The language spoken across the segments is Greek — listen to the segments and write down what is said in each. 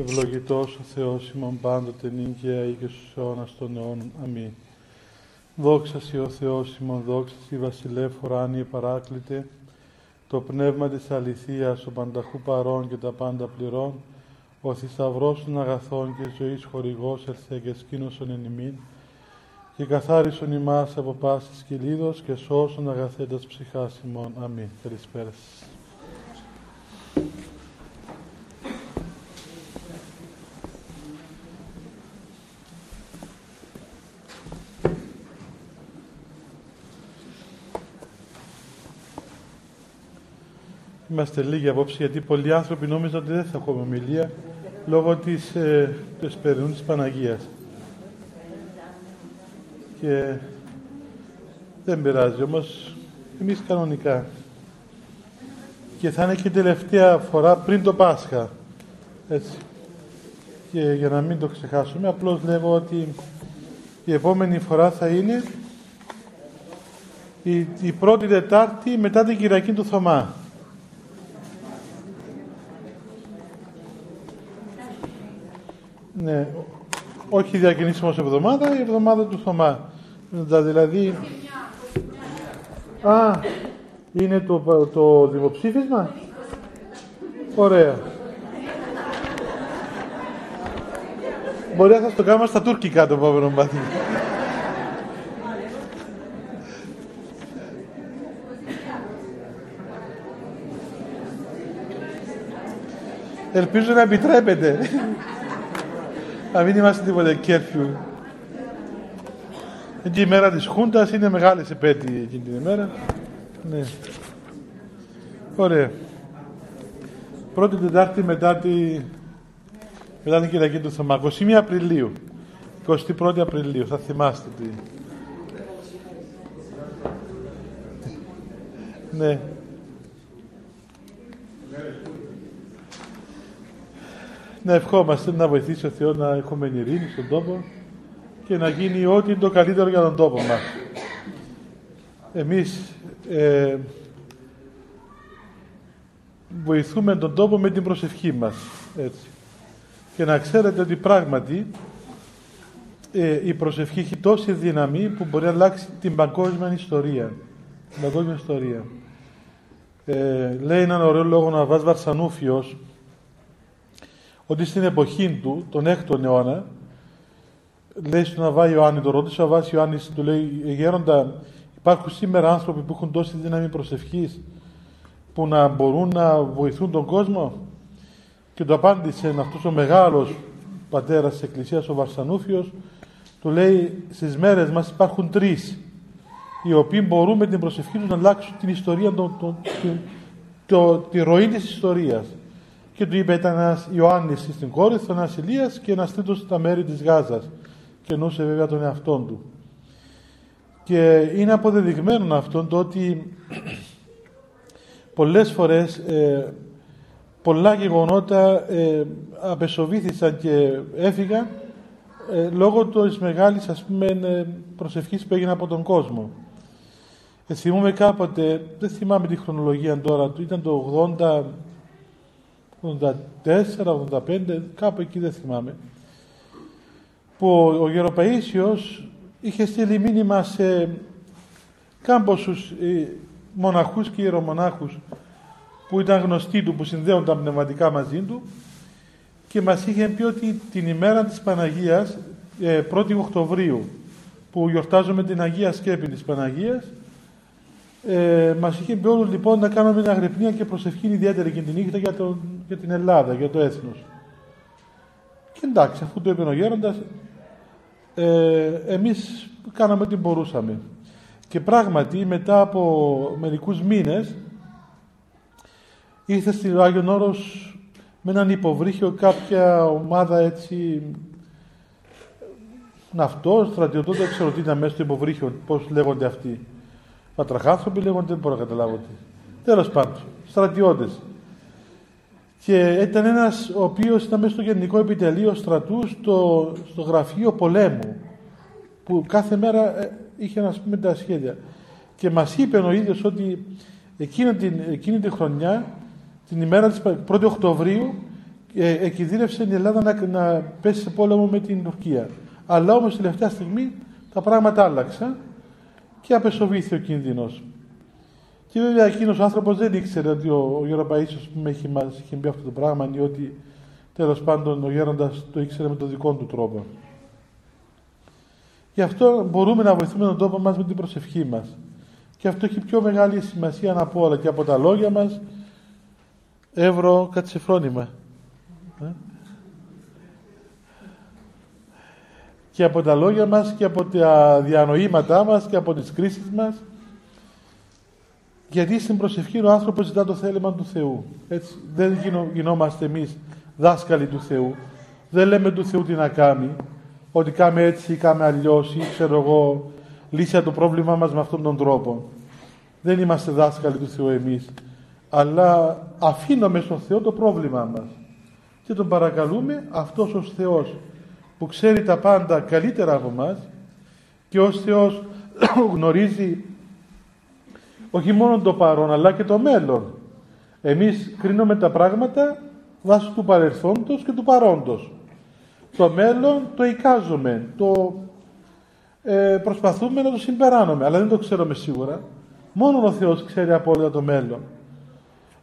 Ευλογητός ο Θεός ημών πάντοτε νύχια ή και στους αιώνας των αιώνων. Αμήν. Δόξα Σοι ο Θεός ημών, δόξα Σοι Βασιλεύ ουράνιε παράκλητε, το πνεύμα της αληθείας, ο πανταχού παρών και τα πάντα πληρών, ο θησαυρός των αγαθών και ζωής χορηγός ελθέ και σκήνωσον εν ημίν, και καθάρισον ημάς από πάσης κυλίδος και σώσον αγαθέντας ψυχάς ημών. Αμήν. Καλησπέρα σας. Είμαστε λίγοι απόψε γιατί πολλοί άνθρωποι νόμιζαν ότι δεν θα έχουμε ομιλία λόγω της, ε, της της Παναγίας. Και δεν πειράζει όμως εμείς κανονικά. Και θα είναι και η τελευταία φορά πριν το Πάσχα. Έτσι. Και για να μην το ξεχάσουμε, απλώς λέγω ότι η επόμενη φορά θα είναι η, η πρώτη Τετάρτη μετά την Κυριακή του Θωμά. Ναι, όχι διακινήσιμος εβδομάδα, η εβδομάδα του Θωμά. Δηλαδή... Α, είναι το, το δημοψήφισμα; Ωραία. Μπορεί να σας το κάνουμε στα τουρκικά το επόμενο μάθημα. Ελπίζω να επιτρέπετε. Να μην είμαστε τίποτε κέρφιου. Και η μέρα της Χούντας είναι μεγάλη επέτειοι εκείνη την ημέρα. Ναι. Ωραία. Πρώτη Τετάρτη μετά, τη... μετά την Κυριακή του Θωμά. 21 Απριλίου. 21 Απριλίου. Θα θυμάστε τι. Ναι. Να ευχόμαστε να βοηθήσει ο Θεός να έχουμε ειρήνη στον τόπο και να γίνει ό,τι είναι το καλύτερο για τον τόπο μας. Εμείς ε, βοηθούμε τον τόπο με την προσευχή μας. Έτσι. Και να ξέρετε ότι πράγματι ε, η προσευχή έχει τόση δύναμη που μπορεί να αλλάξει την παγκόσμια ιστορία. Την παγκόσμια ιστορία. Ε, λέει έναν ωραίο λόγο να βάζεις Βαρσανούφιος ότι στην εποχή του, τον 6ο αιώνα, λέει στον Αβά Ιωάννη, το ρώτησε ο Αβάς Ιωάννης, του λέει, Γέροντα, υπάρχουν σήμερα άνθρωποι που έχουν τόση δύναμη προσευχής, που να μπορούν να βοηθούν τον κόσμο; Και το απάντησε αυτός ο μεγάλος πατέρας της Εκκλησίας, ο Βαρσανούφιος, του λέει, στις μέρες μας υπάρχουν τρεις, οι οποίοι μπορούν με την προσευχή τους να αλλάξουν την ιστορία, το, το, τη ροή της ιστορίας και του είπε ήταν ένας Ιωάννης στην Κόρυθο, ένας Ηλίας και ένας τρίτος στα μέρη της Γάζας και εννοούσε βέβαια τον εαυτόν του. Και είναι αποδεδειγμένο αυτό το ότι πολλές φορές ε, πολλά γεγονότα ε, απεσοβήθησαν και έφυγαν ε, λόγω της μεγάλης ας πούμε ε, προσευχής που έγινε από τον κόσμο. Ε, θυμούμε κάποτε, δεν θυμάμαι τη χρονολογία τώρα, ήταν το 80 84, 85, κάπου εκεί δεν θυμάμαι, που ο Γεροπαΐσιος είχε στείλει μήνυμα σε κάμποσους ε, μοναχούς και ιερομονάχους που ήταν γνωστοί του, που συνδέονταν πνευματικά μαζί του και μας είχε πει ότι την ημέρα της Παναγίας, 1η ε, Οκτωβρίου, που γιορτάζουμε την Αγία Σκέπη της Παναγίας, ε, μας είχε πει όλους λοιπόν να κάνουμε μια αγρυπνία και προσευχή ιδιαίτερη και την νύχτα για, το, για την Ελλάδα, για το έθνος. Και εντάξει, αφού το είπε ο Γέροντας, ε, εμείς κάναμε ό,τι μπορούσαμε. Και πράγματι μετά από μερικούς μήνες ήρθε στη Άγιον Όρος με έναν υποβρύχιο κάποια ομάδα έτσι ναυτός, στρατιωτό, δεν ξέρω τι ήταν μέσα στο υποβρύχιο, πώς λέγονται αυτοί. Πατραχάνθρωποι λέγονται, δεν μπορώ να καταλάβω τι. Τέλος πάντων, στρατιώτες. Και ήταν ένας ο οποίος ήταν μέσα στο Γενικό Επιτελείο Στρατούς στο, στο γραφείο πολέμου που κάθε μέρα ε, είχε να πούμε τα σχέδια. Και μας είπε ο ίδιος ότι εκείνη την, εκείνη τη χρονιά, την ημέρα της 1η Οκτωβρίου, ε, εκινδύνευσε η Ελλάδα να, να πέσει σε πόλεμο με την Τουρκία. Αλλά όμως τελευταία στιγμή τα πράγματα άλλαξαν και απεσοβήθη ο κίνδυνος. Και βέβαια εκείνος ο άνθρωπος δεν ήξερε ότι ο, ο Γεροπαΐσιος που έχει, μας είχε πει αυτό το πράγμα ή ότι τέλος πάντων ο Γέροντας το ήξερε με τον δικό του τρόπο. Γι' αυτό μπορούμε να βοηθούμε τον τόπο μας με την προσευχή μας. Και αυτό έχει πιο μεγάλη σημασία να πω όλα και από τα λόγια μας εύρο κατσεφρόνημα. Ε; Και από τα λόγια μας και από τα διανοήματά μας και από τις κρίσεις μας γιατί στην προσευχή ο άνθρωπος ζητά το θέλημα του Θεού. Έτσι, δεν γινόμαστε εμείς δάσκαλοι του Θεού. Δεν λέμε του Θεού τι να κάνει. Ότι κάμε έτσι ή κάμε αλλιώς ή ξέρω εγώ λύσει το πρόβλημά μας με αυτόν τον τρόπο. Δεν είμαστε δάσκαλοι του Θεού εμείς. Αλλά αφήνουμε στον Θεό το πρόβλημά μας. Και τον παρακαλούμε αυτός ο Θεός που ξέρει τα πάντα καλύτερα από μας και ως Θεός γνωρίζει όχι μόνο το παρόν αλλά και το μέλλον. Εμείς κρίνουμε τα πράγματα βάσει του παρελθόντος και του παρόντος. Το μέλλον το εικάζουμε, το ε, προσπαθούμε να το συμπεράνουμε, αλλά δεν το ξέρουμε σίγουρα. Μόνο ο Θεός ξέρει απόλυτα το μέλλον.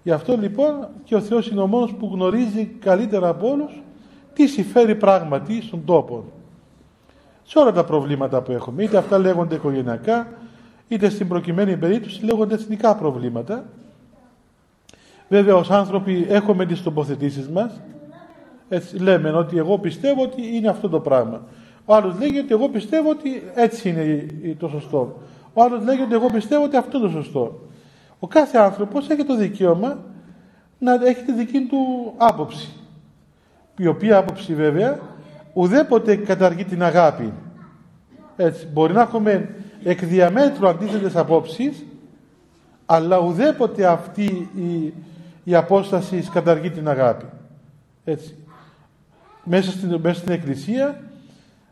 Γι' αυτό λοιπόν και ο Θεός είναι ο μόνος που γνωρίζει καλύτερα από όλους τι συμφέρει πράγματι στον τόπο. Σε όλα τα προβλήματα που έχουμε, είτε αυτά λέγονται οικογενειακά, είτε στην προκειμένη περίπτωση λέγονται εθνικά προβλήματα. Βέβαια ως άνθρωποι έχουμε τις τοποθετήσεις μας, έτσι λέμε ότι εγώ πιστεύω ότι είναι αυτό το πράγμα. Ο άλλος λέγει ότι εγώ πιστεύω ότι έτσι είναι το σωστό. Ο άλλος λέγει ότι εγώ πιστεύω ότι αυτό είναι το σωστό. Ο κάθε άνθρωπος έχει το δικαίωμα να έχει τη δική του άποψη. Η οποία άποψη βέβαια ουδέποτε καταργεί την αγάπη. Έτσι, μπορεί να έχουμε εκ διαμέτρου αντίθετες απόψεις αλλά ουδέποτε αυτή η, η απόσταση καταργεί την αγάπη. Έτσι. Μέσα στην, μέσα στην Εκκλησία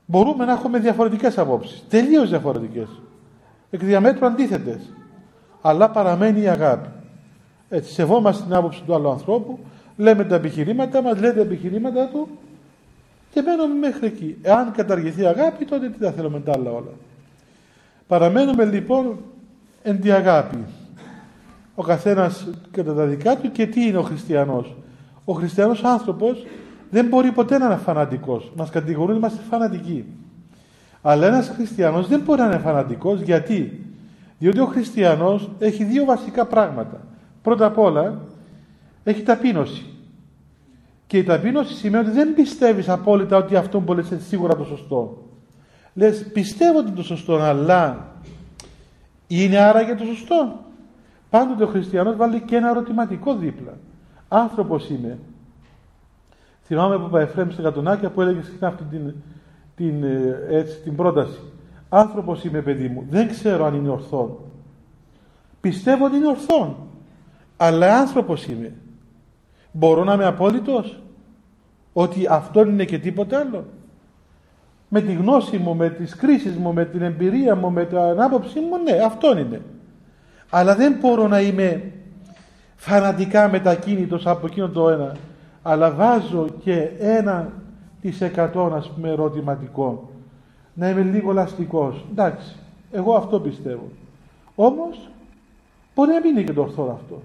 μπορούμε να έχουμε διαφορετικές απόψεις. Τελείως διαφορετικές. Εκ διαμέτρου αντίθετες. Αλλά παραμένει η αγάπη. Έτσι, σεβόμαστε την άποψη του άλλου ανθρώπου, λέμε τα επιχειρήματα μας, λέτε τα επιχειρήματα του και μένουμε μέχρι εκεί. Εάν καταργηθεί η αγάπη, τότε τι θα θέλουμε τα άλλα όλα. Παραμένουμε λοιπόν εν τη αγάπη. Ο καθένας κατά τα δικά του και τι είναι ο χριστιανός. Ο χριστιανός άνθρωπος δεν μπορεί ποτέ να είναι φανατικός. Μας κατηγορούν ότι είμαστε φανατικοί. Αλλά ένας χριστιανός δεν μπορεί να είναι φανατικός. Γιατί; Διότι ο χριστιανός έχει δύο βασικά πράγματα. Πρώτα απ' όλα έχει ταπείνωση. Και η ταπείνωση σημαίνει ότι δεν πιστεύεις απόλυτα ότι αυτό που λες είναι σίγουρα το σωστό. Λες πιστεύω ότι είναι το σωστό αλλά είναι άραγε το σωστό. Πάντοτε ο χριστιανός βάλει και ένα ερωτηματικό δίπλα. Άνθρωπος είμαι. Θυμάμαι που είπα Εφραίμ στην Κατονάκια που έλεγε συχνά αυτή την, την, ε, έτσι, την πρόταση. Άνθρωπος είμαι παιδί μου. Δεν ξέρω αν είναι ορθόν. Πιστεύω ότι είναι ορθόν. Αλλά άνθρωπος είμαι. Μπορώ να είμαι απόλυτος; Ότι αυτό είναι και τίποτα άλλο. Με τη γνώση μου, με τις κρίσεις μου, με την εμπειρία μου, με την άποψή μου, ναι, αυτό είναι. Αλλά δεν μπορώ να είμαι φανατικά μετακίνητος από εκείνο το ένα. Αλλά βάζω και ένα της εκατό, ας πούμε, ερωτηματικό. Να είμαι λίγο λαστικός. Εντάξει, εγώ αυτό πιστεύω. Όμως, μπορεί να μην είναι και το ορθό αυτό.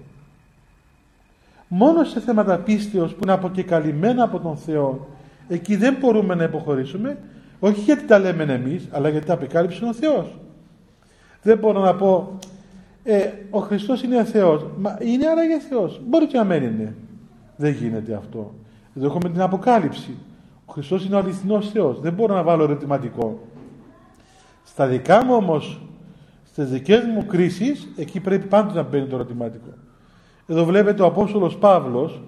Μόνο σε θέματα πίστεως που είναι αποκεκαλυμμένα από τον Θεό, εκεί δεν μπορούμε να υποχωρήσουμε, όχι γιατί τα λέμε εμείς, αλλά γιατί τα απεκάλυψε ο Θεός. Δεν μπορώ να πω, ε, ο Χριστός είναι Θεός. Μα είναι άραγε Θεός. Μπορεί και να μην είναι. Δεν γίνεται αυτό. Εδώ έχουμε την αποκάλυψη. Ο Χριστός είναι ο αληθινός Θεός. Δεν μπορώ να βάλω ερωτηματικό. Στα δικά μου όμως, στις δικές μου κρίσεις, εκεί πρέπει πάντοτε να μπαίνει το ερωτηματικό. Εδώ βλέπετε ο Απόστολος Παύλος,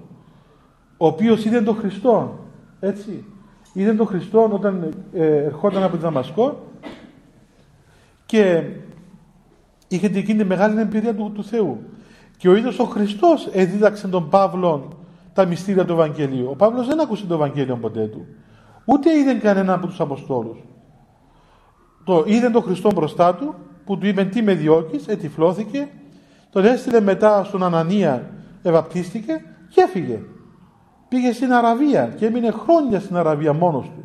ο οποίος είδε τον Χριστό. Έτσι. Είδε τον Χριστό όταν ε, ερχόταν από τη Δαμασκό και είχε την εκείνη μεγάλη εμπειρία του, του Θεού. Και ο ίδιος ο Χριστός εδίδαξε τον Παύλο τα μυστήρια του Ευαγγελίου. Ο Παύλος δεν άκουσε το Ευαγγέλιο ποτέ του. Ούτε είδε κανένα από τους Αποστόλους. Το είδε τον Χριστό μπροστά του που του είπε τι με διώκεις, τον έστειλε μετά στον Ανανία, ευαπτίστηκε και έφυγε. πήγε στην Αραβία και έμεινε χρόνια στην Αραβία μόνος του.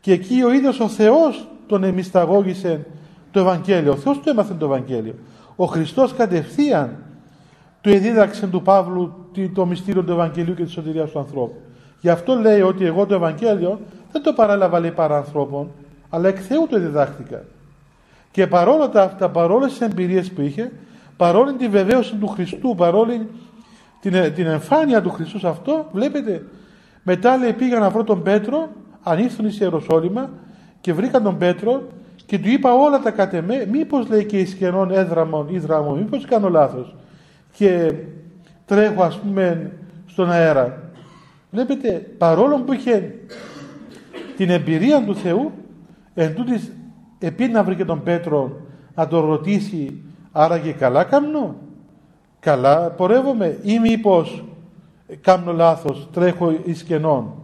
Και εκεί ο ίδιος ο Θεός τον εμισταγώγησε το Ευαγγέλιο. Ο Θεός του έμαθε το Ευαγγέλιο. Ο Χριστός κατευθείαν του εδίδαξε του Παύλου το μυστήριο του Ευαγγελίου και της σωτηρίας του ανθρώπου. Γι' αυτό λέει ότι εγώ το Ευαγγέλιο δεν το παράλαβα λέει παρά ανθρώπων, αλλά εκ Θεού το διδάχτηκα. Και παρόλα τα αυτά, παρόλες τις εμπειρίες που είχε, παρόλη τη βεβαίωση του Χριστού, παρόλη την, την εμφάνεια του Χριστού σε αυτό, βλέπετε, μετά λέει πήγα να βρω τον Πέτρο, ανήρθουν σε Ιεροσόλυμα και βρήκα τον Πέτρο και του είπα όλα τα κατεμέ, μήπως λέει και ισχυρών έδραμων ή δράμων, μήπως κάνω λάθος και τρέχω ας πούμε στον αέρα. Βλέπετε, παρόλο που είχε την εμπειρία του Θεού, εν τούτης επί να βρει και τον Πέτρο να τον ρωτήσει άραγε καλά κάνω, καλά πορεύομαι ή μήπως κάνω λάθος, τρέχω εις κενών.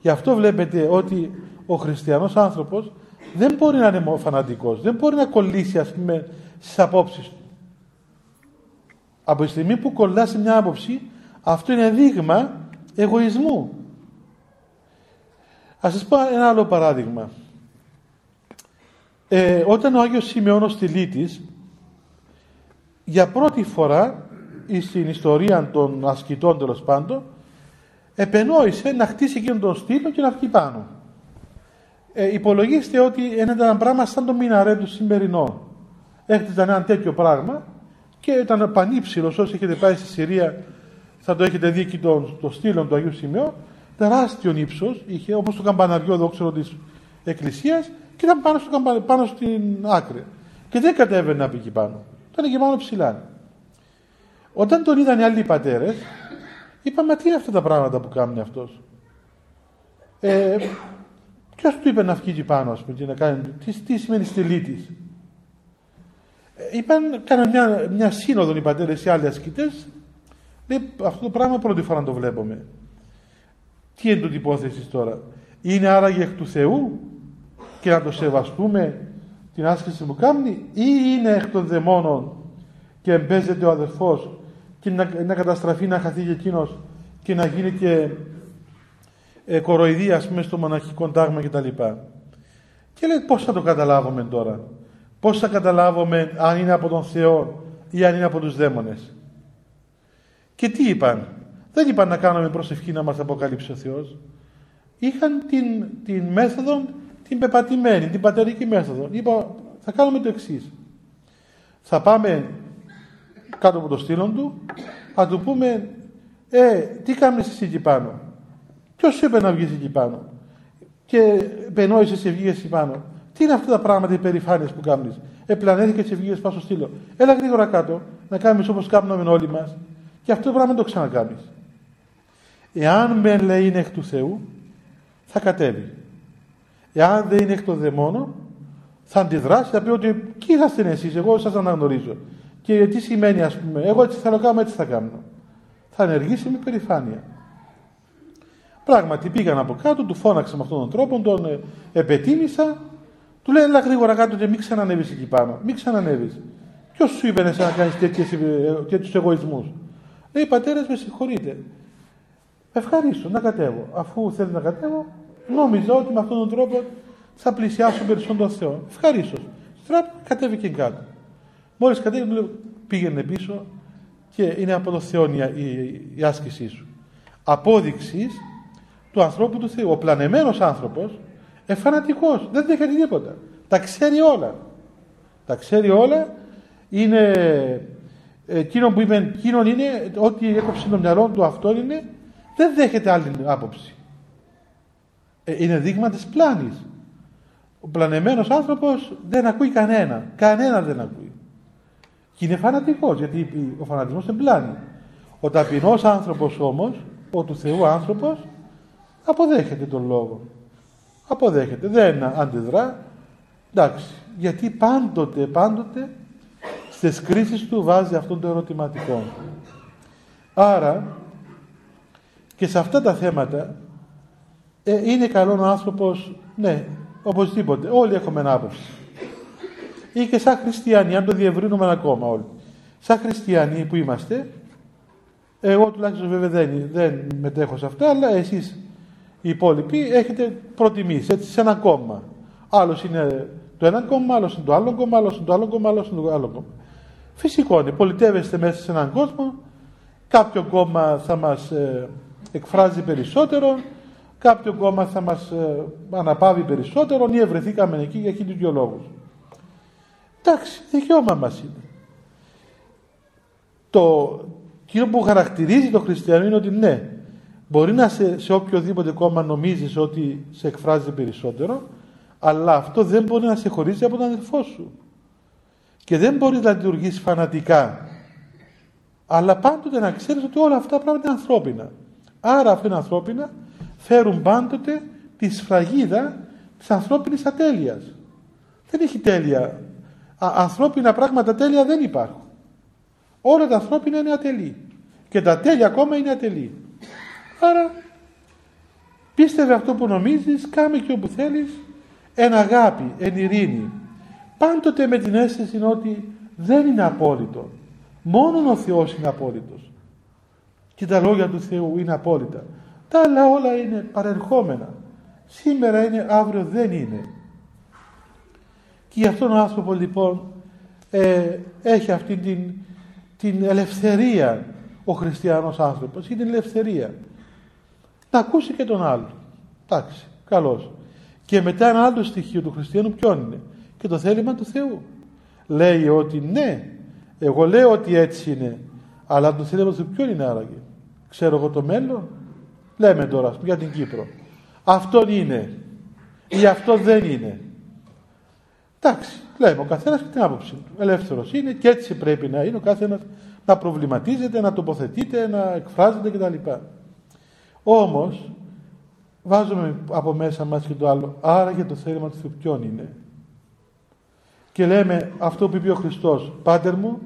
Γι' αυτό βλέπετε ότι ο χριστιανός άνθρωπος δεν μπορεί να είναι φανατικός, δεν μπορεί να κολλήσει ας πούμε στις απόψεις του. Από τη στιγμή που κολλά σε μια άποψη, αυτό είναι δείγμα εγωισμού. Ας σας πω ένα άλλο παράδειγμα. Ε, όταν ο Άγιος Σημειώνος Τηλίτης για πρώτη φορά στην ιστορία των ασκητών τέλος πάντων επενόησε να χτίσει εκείνον τον στήλο και να βγει πάνω. Ε, υπολογίστε ότι είναι ένα πράγμα σαν το μιναρέ του σημερινό. Έχτιζαν ένα τέτοιο πράγμα και ήταν πανύψηλος. Όσοι έχετε πάει στη Συρία, θα το έχετε δει εκεί το, το στήλο του Αγίου Σημειώ. Τεράστιο ύψος, είχε όπως το καμπαναριό εδώ, ξέρω, της Εκκλησίας και ήταν πάνω, στο, πάνω στην άκρη. Και δεν κατέβαινε να πει πάνω. Ήταν και πάνω ψηλά. Όταν τον είδαν οι άλλοι πατέρες, είπαμε τι είναι αυτά τα πράγματα που κάνει αυτός; Ε, Ποιος του είπε να βγει πάνω, ας πούμε, και να κάνει. Τι, τι σημαίνει στελίτη. Ε, είπαν, κάναν μια, μια σύνοδο οι πατέρες οι άλλοι ασκητές. Λέει, αυτό το πράγμα πρώτη φορά το βλέπουμε. Τι είναι το υπόθεση τώρα; Είναι άραγε εκ του Θεού και να το σεβαστούμε; Την άσκηση που κάνει ή είναι εκ των δαιμόνων και εμπέζεται ο αδερφός και να, να καταστραφεί να χαθεί και εκείνος και να γίνει και ε, κοροϊδία ας πούμε στο μοναχικό τάγμα κτλ. Και λέει πώς θα το καταλάβουμε τώρα; Πώς θα καταλάβουμε αν είναι από τον Θεό ή αν είναι από τους δαίμονες; Και τι είπαν; Δεν είπαν να κάνουμε προσευχή να μας αποκαλύψει ο Θεός. Είχαν την, την μέθοδο την πεπατημένη, την πατερική μέθοδο. Είπα, θα κάνουμε το εξής. Θα πάμε κάτω από το στήλο του, θα του πούμε, ε, τι κάνεις εσύ εκεί πάνω; Ποιος σου είπε να βγεις εκεί πάνω; Και πενόησε σε βγήκες εκεί πάνω. Τι είναι αυτά τα πράγματα, οι περηφάνειε που κάνεις; Επλανέθηκες και βγήκες πάνω στο στήλο. Έλα γρήγορα κάτω, να κάνουμε όπως κάνουμε όλοι μας. Και αυτό το πράγμα το ξανακάνει. Εάν με λέει είναι εκ του Θεού, θα κατέβει. Εάν δεν είναι εκ των δαιμόνων, θα αντιδράσει, θα πει ότι τι είσαστε εσείς, εγώ σας αναγνωρίζω. Και τι σημαίνει, ας πούμε, εγώ έτσι θέλω να κάνω, έτσι θα κάνω. Θα ενεργήσει με περηφάνεια. Πράγματι πήγαν από κάτω, του φώναξε με αυτόν τον τρόπο, τον ε, επετίμησα, του λέει: Ελά γρήγορα κάτω και μην ξανανεύει εκεί πάνω. Μην ξανανεύει. Ποιος σου είπε να κάνεις τέτοιους εγωισμούς. Λέει: Πατέρας, με συγχωρείτε. Ευχαρίστω να κατέβω. Αφού θέλει να κατέβω, νόμιζα ότι με αυτόν τον τρόπο θα πλησιάσω περισσότερο τον Θεό. Ευχαρίστως. Στραπ κατέβηκε κάτω. Μόλις κατέβηκε, πήγαινε πίσω και είναι από το Θεό η, η, η άσκησή σου. Απόδειξης του ανθρώπου του Θεού. Ο πλανεμένος άνθρωπος εφανατικός, δεν δέχεται τίποτα. Τα ξέρει όλα. Τα ξέρει όλα. Είναι εκείνο που είπε, εκείνο είναι ότι έκοψε το μυαλό του αυτό είναι, δεν δέχεται άλλη άποψη. Ε, είναι δείγμα της πλάνης. Ο πλανεμένος άνθρωπος δεν ακούει κανένα. Κανένα δεν ακούει. Και είναι φανατικός, γιατί ο φανατισμός είναι πλάνη. Ο ταπεινός άνθρωπος όμως, ο του Θεού άνθρωπος, αποδέχεται τον λόγο. Αποδέχεται. Δεν αντιδρά. Εντάξει. Γιατί πάντοτε, πάντοτε στις κρίσεις του βάζει αυτόν το ερωτηματικό. Άρα και σε αυτά τα θέματα ε, είναι καλό ο άνθρωπος, ναι, οπωσδήποτε, όλοι έχουμε ένα άποψη. Ή και σαν χριστιανοί, αν το διευρύνουμε ακόμα όλοι. Σαν χριστιανοί που είμαστε, Εγώ τουλάχιστον βέβαια δεν, δεν μετέχω σε αυτά, αλλά εσείς οι υπόλοιποι έχετε προτιμήσει έτσι, σε ένα κόμμα. Άλλος είναι το ένα κόμμα, άλλος είναι το άλλο κόμμα, άλλος είναι το άλλο κόμμα, άλλος είναι το άλλο κόμμα. Φυσικό είναι, πολιτεύεστε μέσα σε έναν κόσμο, κάποιο κόμμα θα μας ε, εκφράζει περισσότερο, κάποιο κόμμα θα μας ε, αναπαύει περισσότερο ή ευρεθήκαμε εκεί για εκείνους δυο λόγους. Εντάξει, δικαίωμα μας είναι. Το κύριο που χαρακτηρίζει το χριστιανό είναι ότι ναι, μπορεί να σε, σε οποιοδήποτε κόμμα νομίζεις ότι σε εκφράζει περισσότερο, αλλά αυτό δεν μπορεί να σε χωρίζει από τον αδελφό σου. Και δεν μπορεί να λειτουργήσει φανατικά. Αλλά πάντοτε να ξέρεις ότι όλα αυτά πράγματα είναι ανθρώπινα. Άρα αυτά είναι ανθρώπινα φέρουν πάντοτε τη σφραγίδα της ανθρώπινης ατέλειας. Δεν έχει τέλεια. ανθρώπινα πράγματα τέλεια δεν υπάρχουν. Όλα τα ανθρώπινα είναι ατελή. Και τα τέλεια ακόμα είναι ατελή. Άρα πίστευε αυτό που νομίζεις, κάμε και όπου θέλεις, εν αγάπη, εν ειρήνη. Πάντοτε με την αίσθηση ότι δεν είναι απόλυτο. Μόνο ο Θεός είναι απόλυτος. Και τα λόγια του Θεού είναι απόλυτα. Τα άλλα όλα είναι παρερχόμενα. Σήμερα είναι, αύριο δεν είναι. Και γι' αυτόν ο άνθρωπος λοιπόν ε, έχει αυτή την, την ελευθερία ο χριστιανός άνθρωπος. Έχει την ελευθερία. Να ακούσει και τον άλλο. Εντάξει, καλώς. Και μετά ένα άλλο στοιχείο του χριστιανού ποιον είναι; Και το θέλημα του Θεού. Λέει ότι ναι, εγώ λέω ότι έτσι είναι. Αλλά το θέλημα του Θεού ποιον είναι άραγε; Ξέρω εγώ το μέλλον; Λέμε τώρα για την Κύπρο. Αυτόν είναι ή αυτό δεν είναι. Εντάξει, λέμε ο καθένας και την άποψη του. Ελεύθερος είναι και έτσι πρέπει να είναι ο καθένας να προβληματίζεται, να τοποθετείται, να εκφράζεται κτλ. Όμως, βάζουμε από μέσα μας και το άλλο, άρα και το θέλημα του Θεού ποιον είναι; Και λέμε αυτό που είπε ο Χριστός, Πάτερ μου,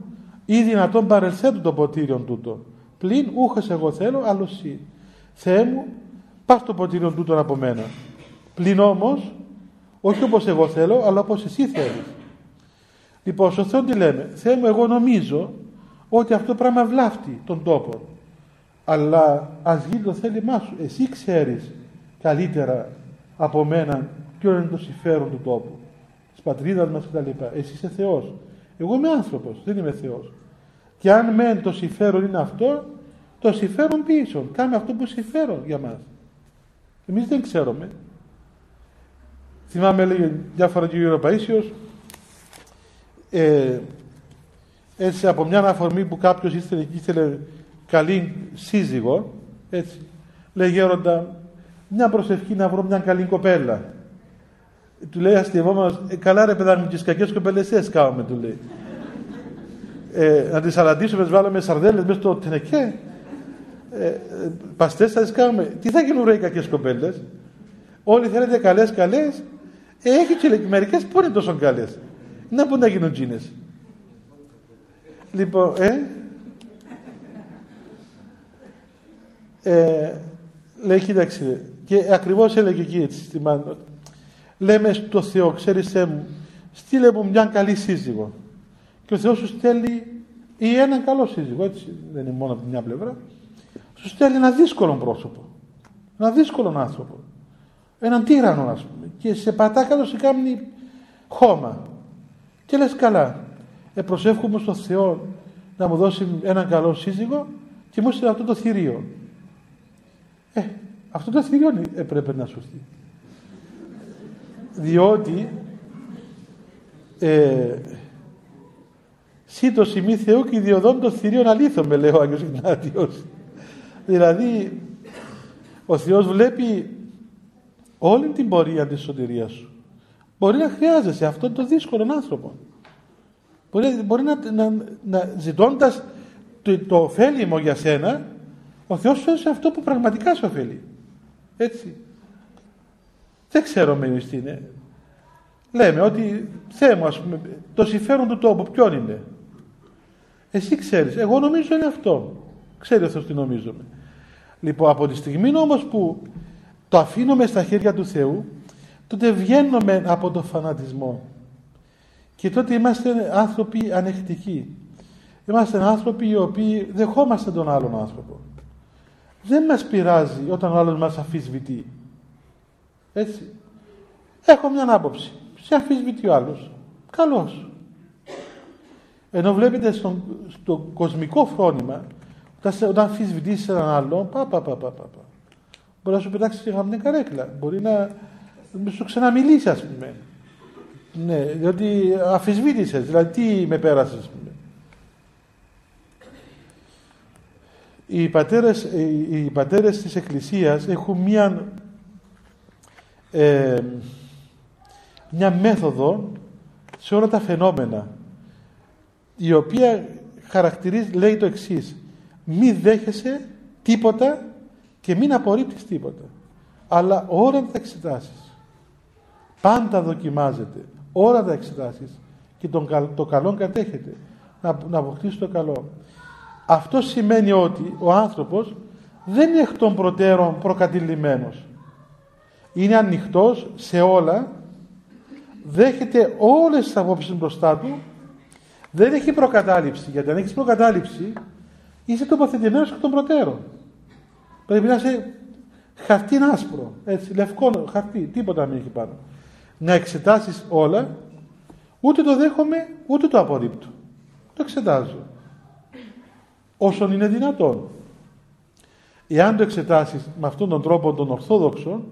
ή δυνατόν παρελθέτω το ποτήριον τούτο. Πλην ούχος εγώ θέλω, άλλο εσύ. Θεέ μου, πάρ το ποτήριο τούτο από μένα. Πλην όμως, όχι όπως εγώ θέλω, αλλά όπως εσύ θέλεις. Λοιπόν, στο Θεό τι λέμε; Θεέ μου, εγώ νομίζω ότι αυτό το πράγμα βλάφτει τον τόπο. Αλλά ας γίνει το θέλημά σου. Εσύ ξέρεις καλύτερα από μένα ποιο είναι το συμφέρον του τόπου. Της πατρίδας μας κτλ. Εσύ είσαι Θεός. Εγώ είμαι άνθρωπος, δεν είμαι Θεός. Και αν μεν το συμφέρον είναι αυτό, το συμφέρον πίσω. Κάμε αυτό που συμφέρον για μας. Εμείς δεν ξέρουμε. Θυμάμαι έλεγε διάφορα και ο Παΐσιος ε, έτσι από μια αναφορμή που κάποιος ήθελε, ήθελε καλή σύζυγο έτσι λέει γέροντα μια προσευχή να βρω μια καλή κοπέλα του λέει αστευόμενος ε, καλά ρε παιδά μου τις κακές κοπέλες έτσι κάνουμε του λέει ε, να τις αλαντήσουμε, τις βάλουμε σαρδέλες μέσα στο τενεκέ ε, παστές θα τις κάνουμε. Τι θα γίνουν ρε οι κακές κοπέλες; Όλοι θέλετε καλές καλές. Ε, έχει και μερικές που είναι τόσο καλές. Να πού να γίνουν τζίνες. Λοιπόν, ε, ε, λέει κοίταξε και ακριβώς έλεγε εκεί έτσι στη μάνα λέμε στο Θεό ξέρεις Θεέ μου στείλε μου μια καλή σύζυγο και ο Θεός σου στέλνει ή έναν καλό σύζυγο έτσι δεν είναι μόνο από μια πλευρά σου στέλνει ένα δύσκολο πρόσωπο. Ένα δύσκολο άνθρωπο. Έναν τύρανο, ας πούμε. Και σε πατά κάτω σε κάνει χώμα. Και λες καλά. Ε, προσεύχομαι στον Θεό να μου δώσει έναν καλό σύζυγο και μου έστειλε αυτό το θηρίο. Ε, αυτό το θηρίο έπρεπε να σωθεί. Διότι ε, το σημεί Θεού και ιδιωδόν το θηρίων αλήθων, λέει ο Άγιος Ιγνάτιος. Δηλαδή, ο Θεός βλέπει όλη την πορεία της σωτηρίας σου. Μπορεί να χρειάζεσαι αυτόν τον δύσκολο άνθρωπο. Μπορεί, μπορεί να, να, να ζητώντας το, το ωφέλιμο για σένα, ο Θεός σου έδωσε αυτό που πραγματικά σου ωφελεί. Έτσι. Δεν ξέρω με τι είναι. Λέμε ότι Θεέ μου, ας πούμε, το συμφέρον του τόπου ποιον είναι; Εσύ ξέρεις. Εγώ νομίζω είναι αυτό. Ξέρει ο Θεός τι νομίζουμε. Λοιπόν, από τη στιγμή όμως που το αφήνουμε στα χέρια του Θεού, τότε βγαίνουμε από το φανατισμό. Και τότε είμαστε άνθρωποι ανεκτικοί. Είμαστε άνθρωποι οι οποίοι δεχόμαστε τον άλλον άνθρωπο. Δεν μας πειράζει όταν ο άλλος μας αφισβητεί. Έτσι. Έχω μια άποψη. Σε αφισβητεί ο άλλος. Καλώς. Ενώ βλέπετε στον, στο κοσμικό φρόνημα, όταν, όταν αφισβητήσει έναν άλλον, πα, πα, πα, πα, πα. Μπορεί να σου πετάξεις και μια καρέκλα. Μπορεί να, να σου ξαναμιλήσει, ας πούμε. Ναι, διότι αφισβήτησες, δηλαδή τι με πέρασες, ας πούμε. Οι πατέρες, οι πατέρες της Εκκλησίας έχουν μια, ε, μια μέθοδο σε όλα τα φαινόμενα η οποία χαρακτηρίζει, λέει το εξής μη δέχεσαι τίποτα και μην απορρίπτεις τίποτα. Αλλά όλα τα εξετάσεις. Πάντα δοκιμάζεται. Όλα τα εξετάσεις και τον, το καλό κατέχεται. Να, να αποκτήσεις το καλό. Αυτό σημαίνει ότι ο άνθρωπος δεν είναι εκ των προτέρων προκατηλημένος. Είναι ανοιχτός σε όλα δέχεται όλες τις απόψεις μπροστά του δεν έχει προκατάληψη. Γιατί αν έχεις προκατάληψη είσαι τοποθετημένος εκ των προτέρων. Πρέπει να είσαι χαρτί άσπρο έτσι, λευκό χαρτί, τίποτα μην έχει πάνω. Να εξετάσεις όλα ούτε το δέχομαι ούτε το απορρίπτω. Το εξετάζω. Όσον είναι δυνατόν. Εάν το εξετάσεις με αυτόν τον τρόπο των Ορθόδοξων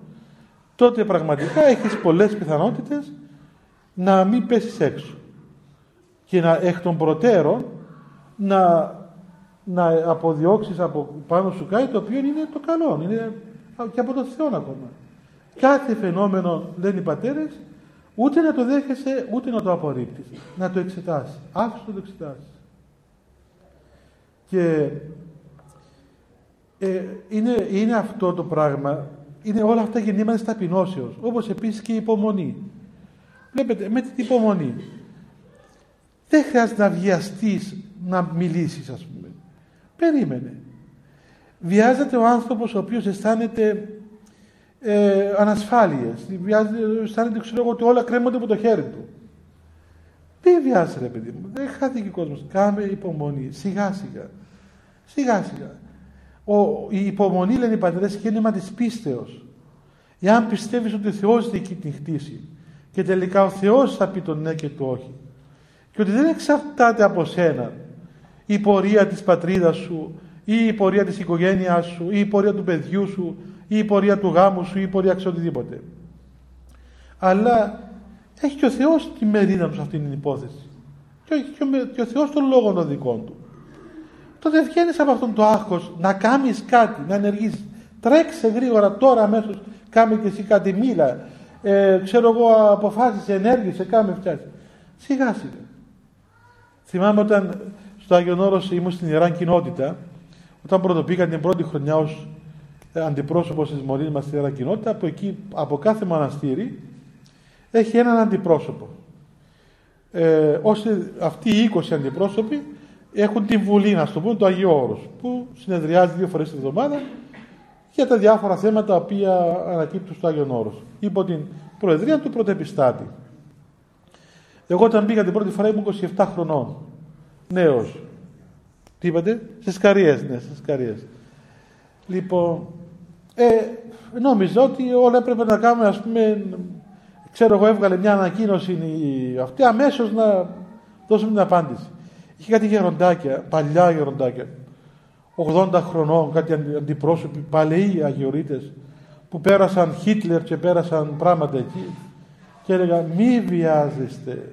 τότε πραγματικά έχεις πολλές πιθανότητες να μην πέσεις έξω. Και να εκ των προτέρων να, να αποδιώξεις από πάνω σου κάτι το οποίο είναι το καλό είναι και από τον Θεό ακόμα. Κάθε φαινόμενο λένε οι πατέρες ούτε να το δέχεσαι ούτε να το απορρίπτεις. Να το εξετάσεις. Άφησες το εξετάσεις. Και ε, είναι, είναι αυτό το πράγμα. Είναι όλα αυτά γεννήματα ταπεινώσεως όπως επίσης και η υπομονή. Βλέπετε, με την υπομονή. Δεν χρειάζεται να βιαστείς να μιλήσεις, ας πούμε. Περίμενε. Βιάζεται ο άνθρωπος ο οποίος αισθάνεται ε, ανασφάλειες. Βιάζεται, αισθάνεται, ξέρω εγώ, ότι όλα κρέμονται από το χέρι του. Μην βιάζεται, ρε παιδί μου. Δεν χάθηκε ο κόσμος. Κάμε υπομονή. Σιγά σιγά. Σιγά σιγά. Ο, η υπομονή, λένε οι πατέρες, είναι της πίστεως. Εάν πιστεύεις ότι ο Θεός εκεί την χτίσει και τελικά ο Θεός θα πει το ναι και το όχι. Και ότι δεν εξαρτάται από σένα η πορεία της πατρίδας σου ή η πορεία της οικογένειάς σου ή η πορεία του παιδιού σου ή η πορεία του γάμου σου ή η πορεία ξέρω οτιδήποτε. Αλλά έχει και ο Θεός τη μερίδα του σε αυτήν την υπόθεση. Και, και, και ο Θεός των λόγων των δικών του. Τότε βγαίνεις από αυτόν το άγχος να κάνεις κάτι, να ενεργήσεις. Τρέξε γρήγορα τώρα αμέσως, κάμε και εσύ κάτι μίλα ε, ξέρω εγώ αποφάσισε, ενέργησε, κάμε φτιάξει. Σιγά σιγά. Θυμάμαι όταν στο Άγιον Όρος ήμουν στην Ιερά Κοινότητα, όταν πρωτοπήκα την πρώτη χρονιά ως ε, αντιπρόσωπος της Μωρής μας στην Ιερά Κοινότητα, από εκεί, από κάθε μοναστήρι, έχει έναν αντιπρόσωπο. Ε, όσοι, αυτοί οι 20 αντιπρόσωποι έχουν την Βουλή, να το πούμε, το Αγίο Όρος, που συνεδριάζει δύο φορές τη εβδομάδα για τα διάφορα θέματα τα οποία ανακύπτουν στο Άγιον Όρος υπό την προεδρία του πρωτεπιστάτη. Εγώ όταν πήγα την πρώτη φορά ήμουν 27 χρονών. Νέος. Τι είπατε; Σε σκαρίες, ναι, σε σκαρίες. Λοιπόν, ε, νόμιζα ότι όλα έπρεπε να κάνουμε, ας πούμε, ξέρω εγώ έβγαλε μια ανακοίνωση αυτή, αμέσως να δώσουμε την απάντηση. Είχε κάτι γεροντάκια, παλιά γεροντάκια, 80 χρονών, κάτι αντιπρόσωποι, παλαιοί αγιορείτες, που πέρασαν Χίτλερ και πέρασαν πράγματα εκεί και έλεγα μη βιάζεστε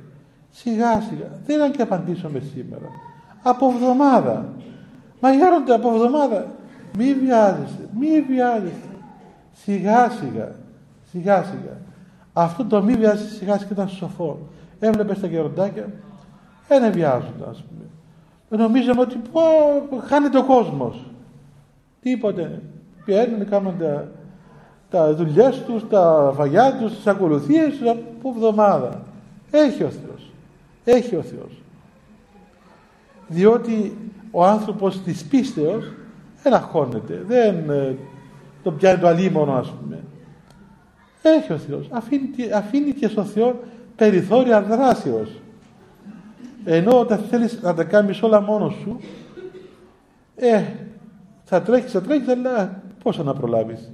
σιγά σιγά. Δεν είναι και απαντήσουμε σήμερα. Από εβδομάδα. Μα γέρονται από εβδομάδα. Μη βιάζεστε μη βιάζεστε. Σιγά σιγά. Σιγά σιγά. Αυτό το μη βιάζεστε σιγά σιγά ήταν σοφό. Έβλεπες τα γεροντάκια. Δεν βιάζονται ας πούμε. Νομίζαμε ότι πω, χάνεται ο κόσμος. Τίποτε. Πιέρνουν, κάνουν τα δουλειές τους, τα βαγιά τους, τις ακολουθίες τους από εβδομάδα. Έχει ο Θεός. Έχει ο Θεός. Διότι ο άνθρωπος της πίστεως δεν αγχώνεται, δεν ε, τον πιάνει το αλίμονο ας πούμε. Έχει ο Θεός. Αφήνει, αφήνει και στο Θεό περιθώρια δράσεως. Ενώ όταν θέλεις να τα κάνεις όλα μόνος σου, ε, θα τρέχεις, θα τρέχεις, αλλά πόσο να προλάβεις;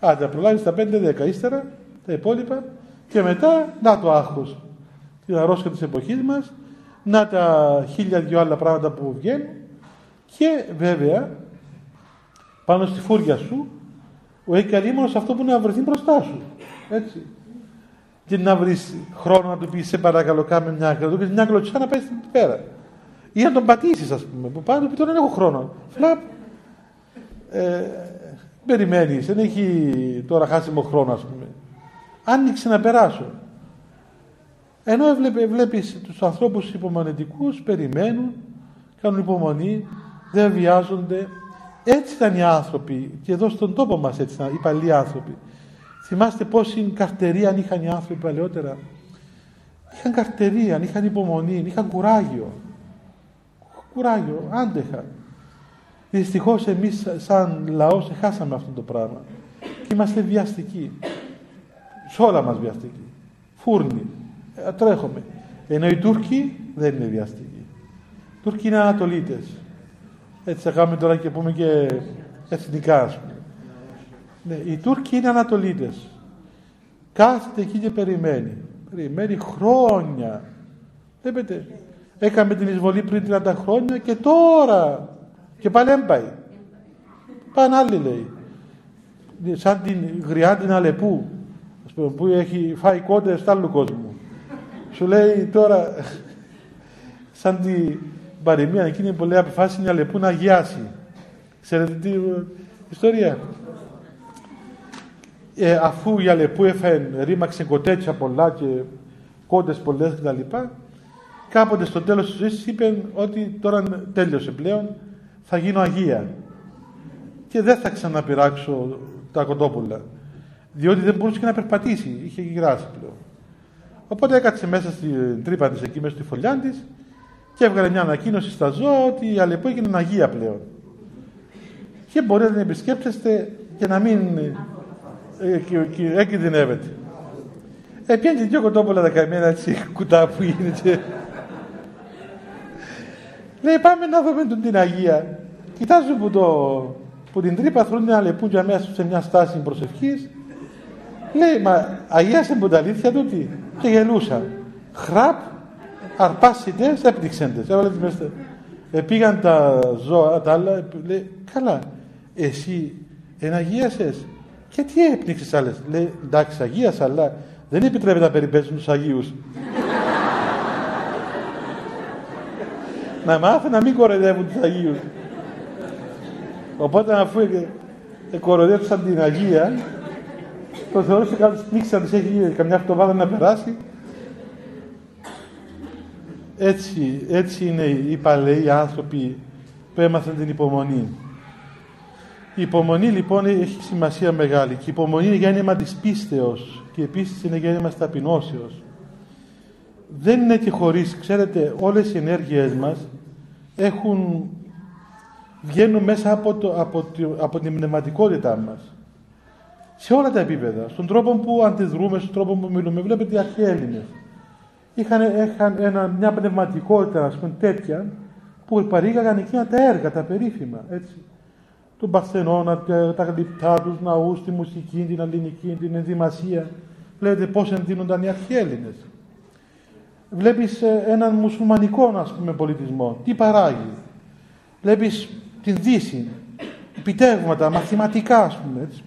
Αν τα προλάβεις τα 5-10 ύστερα, τα υπόλοιπα, και μετά, να το άγχος. Την αρρώστια της εποχής μας, να τα χίλια δυο άλλα πράγματα που βγαίνουν και βέβαια πάνω στη φούρια σου ο σε αυτό που να βρεθεί μπροστά σου. Έτσι. Και να βρεις χρόνο να του πεις: Σε παρακαλώ, κάμε μια να του πεις μια κλωτσιά να πάει στην πέρα. Ή να τον πατήσεις, ας πούμε. Που πάνω του πει: Τώρα δεν έχω χρόνο. Φλαπ. Ε, Περιμένεις, δεν έχει τώρα χάσιμο χρόνο, ας πούμε. Άνοιξε να περάσω. Ενώ βλέπεις τους ανθρώπους υπομονετικούς, περιμένουν, κάνουν υπομονή, δεν βιάζονται. Έτσι ήταν οι άνθρωποι και εδώ στον τόπο μας έτσι ήταν οι παλιοί άνθρωποι. Θυμάστε πόση καρτερία είχαν οι άνθρωποι παλαιότερα. Είχαν καρτερία, είχαν υπομονή, είχαν κουράγιο. Κουράγιο, άντεχα. Δυστυχώς εμείς σαν λαός χάσαμε αυτό το πράγμα. Και είμαστε βιαστικοί. Σε όλα μας βιαστικοί. Φούρνοι. Ε, τρέχουμε. Ενώ οι Τούρκοι δεν είναι βιαστικοί. Οι Τούρκοι είναι Ανατολίτες. Έτσι θα κάνουμε τώρα και πούμε και εθνικά ας πούμε. Ναι, οι Τούρκοι είναι Ανατολίτες. Κάθεται εκεί και περιμένει. Περιμένει χρόνια. Βλέπετε, έκαμε την εισβολή πριν 30 χρόνια και τώρα και πάλι έμπαει. Πάνε άλλοι λέει. Σαν την γριά την Αλεπού που έχει φάει κόντε στα άλλου κόσμου. Σου λέει τώρα, σαν την παροιμία εκείνη που λέει αποφάσισε μια Αλεπού να αγιάσει. Ξέρετε τι ιστορία. Ε, αφού η Αλεπού έφερε, ρήμαξε κοτέτσια πολλά και κόντες πολλές κτλ. Κάποτε στο τέλος της ζωής είπε ότι τώρα τέλειωσε πλέον, θα γίνω Αγία. Και δεν θα ξαναπειράξω τα κοντόπουλα. Διότι δεν μπορούσε και να περπατήσει, είχε γυράσει πλέον. Οπότε έκατσε μέσα στην τρύπα της εκεί, μέσα στη φωλιά της και έβγαλε μια ανακοίνωση στα ζώα ότι η Αλεπού έγινε Αγία πλέον. Και μπορείτε να την επισκέπτεστε και να μην ε, εκκινδυνεύετε. Ε, πιάνει και δυο κοντόπουλα τα καμένα έτσι κουτά που γίνεται. Λέει πάμε να δούμε τον την Αγία. Κοιτάζω που, το, που την τρύπα θρούν την Αλεπού για μέσα σε μια στάση προσευχής. Λέει μα Αγία σε τα αλήθεια τούτη. Και γελούσα. Χραπ, αρπάσιτες, έπνιξέντες. Έβαλε μέσα. Ε, πήγαν τα ζώα, τα άλλα, λέει, καλά, εσύ εναγίασες και τι έπνιξες άλλες; Λέει, εντάξει, αγίασα, αλλά δεν επιτρέπεται να περιπέζουν τους Αγίους. να μάθουν να μην κοροϊδεύουν τους Αγίους. Οπότε αφού κοροϊδεύσαν την Αγία, το θεωρούσε κάποιος πνίξης αν έχει καμιά εβδομάδα να περάσει. Έτσι, έτσι είναι οι παλαιοί άνθρωποι που έμαθαν την υπομονή. Η υπομονή λοιπόν έχει σημασία μεγάλη και η υπομονή είναι γέννημα της πίστεως και επίσης είναι γέννημα της ταπεινώσεως. Δεν είναι και χωρίς, ξέρετε, όλες οι ενέργειές μας έχουν, βγαίνουν μέσα από, το, από, από την πνευματικότητά μας σε όλα τα επίπεδα. Στον τρόπο που αντιδρούμε, στον τρόπο που μιλούμε. Βλέπετε οι αρχαίοι Έλληνες. Είχαν, είχαν ένα, μια πνευματικότητα, ας πούμε, τέτοια, που παρήγαγαν εκείνα τα έργα, τα περίφημα. Έτσι. Τον Παρθενώνα, τα γλυπτά τους ναούς, τη μουσική, την ελληνική, την ενδυμασία. Βλέπετε πώς ενδύνονταν οι αρχαίοι Έλληνες. Βλέπεις ε, έναν μουσουλμανικό, ας πούμε, πολιτισμό. Τι παράγει. Βλέπεις την Δύση. Επιτεύγματα, μαθηματικά, ας πούμε. Έτσι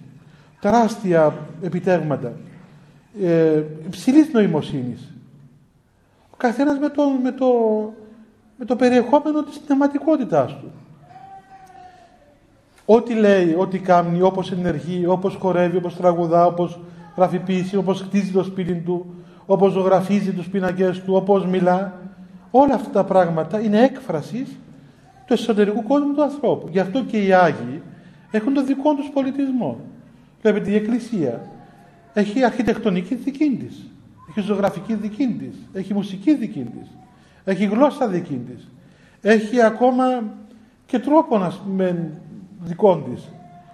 τεράστια επιτεύγματα ε, υψηλής νοημοσύνης. Ο καθένας με το, με το, με το περιεχόμενο της πνευματικότητάς του. Ό,τι λέει, ό,τι κάνει, όπως ενεργεί, όπως χορεύει, όπως τραγουδά, όπως γράφει πίση, όπως χτίζει το σπίτι του, όπως ζωγραφίζει τους πίνακες του, όπως μιλά. Όλα αυτά τα πράγματα είναι έκφρασης του εσωτερικού κόσμου του ανθρώπου. Γι' αυτό και οι Άγιοι έχουν το δικό τους πολιτισμό. Βλέπετε η Εκκλησία έχει αρχιτεκτονική δική της, έχει ζωγραφική δική της, έχει μουσική δική της, έχει γλώσσα δική της, έχει ακόμα και τρόπο να πούμε δικών της.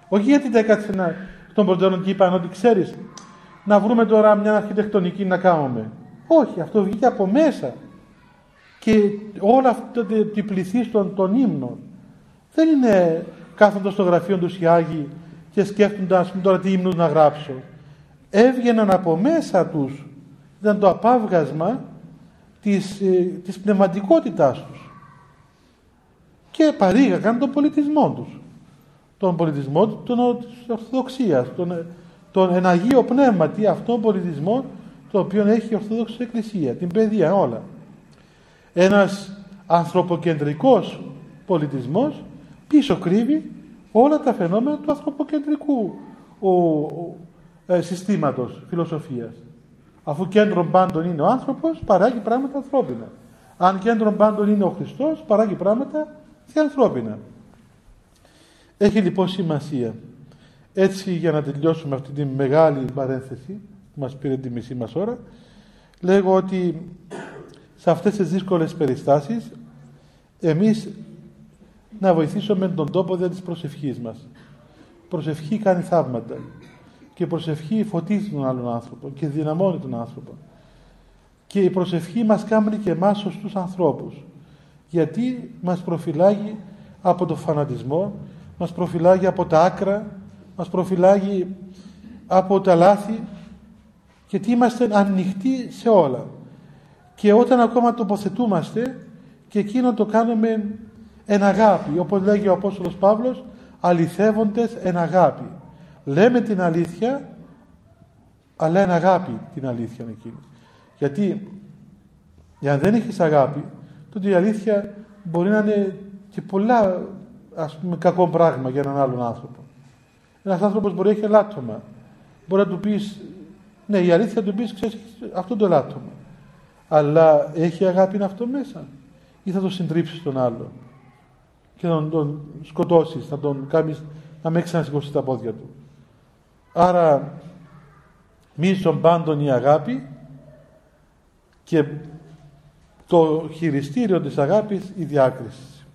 Όχι γιατί τα έκατσε να, στον προτέρων και είπαν ότι ξέρεις, να βρούμε τώρα μια αρχιτεκτονική να κάνουμε. Όχι, αυτό βγήκε από μέσα. και όλα αυτά τη πληθή των, των ύμνων δεν είναι κάθοντας στο γραφείο του οι Άγιοι και σκέφτονταν τώρα τι ύμνους να γράψω. Έβγαιναν από μέσα τους ήταν το απάβγασμα της, ε, της πνευματικότητάς τους. Και παρήγαγαν τον πολιτισμό τους. Τον πολιτισμό των, της Ορθοδοξίας τον, τον εναγείο πνεύματι αυτόν τον πολιτισμό το οποίο έχει η Ορθόδοξη Εκκλησία την παιδεία όλα. Ένας ανθρωποκεντρικός πολιτισμός πίσω κρύβει όλα τα φαινόμενα του ανθρωποκεντρικού ο, ο, ε, συστήματος φιλοσοφίας Αφού κέντρο πάντων είναι ο άνθρωπος, παράγει πράγματα ανθρώπινα. Αν κέντρο πάντων είναι ο Χριστός, παράγει πράγματα ανθρώπινα. Έχει λοιπόν σημασία. Έτσι για να τελειώσουμε αυτή τη μεγάλη παρένθεση που μας πήρε τη μισή μας ώρα λέγω ότι σε αυτές τις δύσκολες περιστάσεις εμείς να βοηθήσουμε τον τόπο δια της προσευχής μας. Προσευχή κάνει θαύματα και η προσευχή φωτίζει τον άλλον άνθρωπο και δυναμώνει τον άνθρωπο. Και η προσευχή μας κάνει και εμάς σωστούς ανθρώπους. Γιατί μας προφυλάγει από το φανατισμό, μας προφυλάγει από τα άκρα, μας προφυλάγει από τα λάθη, γιατί είμαστε ανοιχτοί σε όλα. Και όταν ακόμα τοποθετούμαστε και εκείνο το κάνουμε εν αγάπη, όπως λέγει ο Απόστολος Παύλος, αληθεύοντες εν αγάπη. Λέμε την αλήθεια, αλλά είναι αγάπη την αλήθεια εκείνη. Γιατί, αν δεν έχεις αγάπη, τότε η αλήθεια μπορεί να είναι και πολλά, ας πούμε, κακό πράγμα για έναν άλλον άνθρωπο. Ένας άνθρωπος μπορεί να έχει ελάττωμα. Μπορεί να του πεις, ναι, η αλήθεια του πεις, ξέρεις, αυτό το ελάττωμα. Αλλά έχει αγάπη αυτό μέσα. Ή θα το συντρίψεις τον άλλο. Και να τον, τον σκοτώσεις, να τον κάνεις, να μην ξανασηκώσει τα πόδια του. Άρα μίσον πάντων η αγάπη και το χειριστήριο της αγάπης η διάκριση.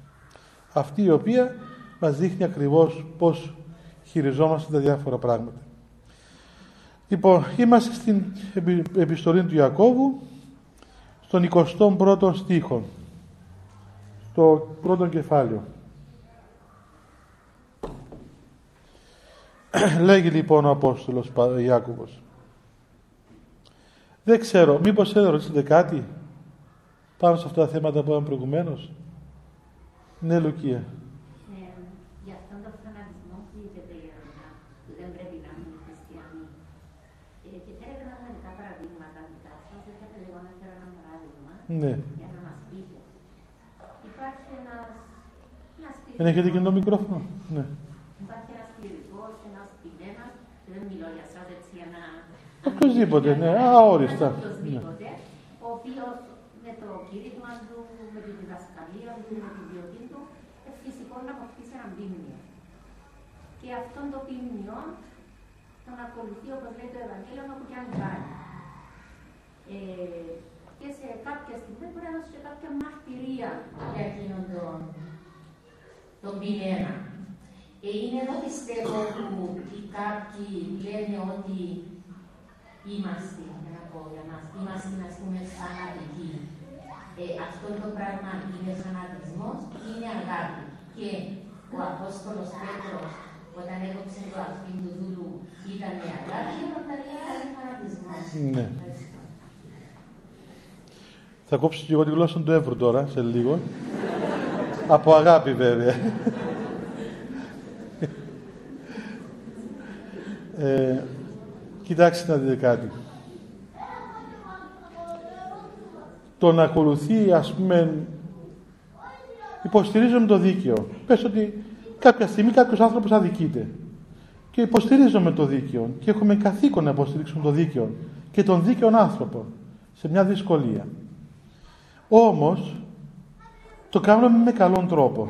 Αυτή η οποία μας δείχνει ακριβώς πώς χειριζόμαστε τα διάφορα πράγματα. Λοιπόν, είμαστε στην επιστολή του Ιακώβου στον 21ο στίχο στο πρώτο κεφάλαιο. Λέγει λοιπόν ο Απόστολος Ιάκωβος. Δεν ξέρω, μήπως δεν ρωτήσετε κάτι πάνω σε αυτά τα θέματα που είπαμε προηγουμένως; Ναι, Λουκία. Ε, για αυτόν τον φανατισμό που είπετε η που δεν πρέπει να είναι χριστιανοί. Ε, και θέλετε να μερικά παραδείγματα δικά σας. Δεν θέλετε λίγο να φέρω ένα παράδειγμα ναι. για να μας πείτε. Υπάρχει ένας... ένας δεν έχετε και το μικρόφωνο. Ναι. Οποιοςδήποτε, ναι, αόριστα. Οποιοςδήποτε, ο οποίος με το κήρυγμα του, με τη διδασκαλία του, με τη βιωτή του, φυσικό να αποκτήσει ένα πίμνιο. Και αυτόν το πίμνιο τον ακολουθεί, όπως λέει το Ευαγγέλιο, όπου και αν κάνει. Ε, και σε κάποια στιγμή μπορεί να δώσει κάποια μαρτυρία για εκείνον τον, τον πυρένα. Ε, είναι εδώ πιστεύω που οι κάποιοι λένε ότι είμαστε, για να πω για μας, είμαστε ας πούμε φανατικοί. Ε, αυτό το πράγμα είναι φανατισμός ή είναι αγάπη. Και ο Απόστολος Πέτρος όταν έκοψε το αυτήν του δούλου ήταν η αγάπη και όταν ήταν φανατισμός. Ναι. Θα κόψω και εγώ τη γλώσσα του Εύρου τώρα, σε λίγο. Από αγάπη βέβαια. Ε, Κοιτάξτε να δείτε κάτι. Το να ακολουθεί, ας πούμε, υποστηρίζουμε το δίκαιο. Πες ότι κάποια στιγμή κάποιος άνθρωπος αδικείται. Και υποστηρίζουμε το δίκαιο. Και έχουμε καθήκον να υποστηρίξουμε το δίκαιο. Και τον δίκαιο άνθρωπο. Σε μια δυσκολία. Όμως, το κάνουμε με καλόν τρόπο.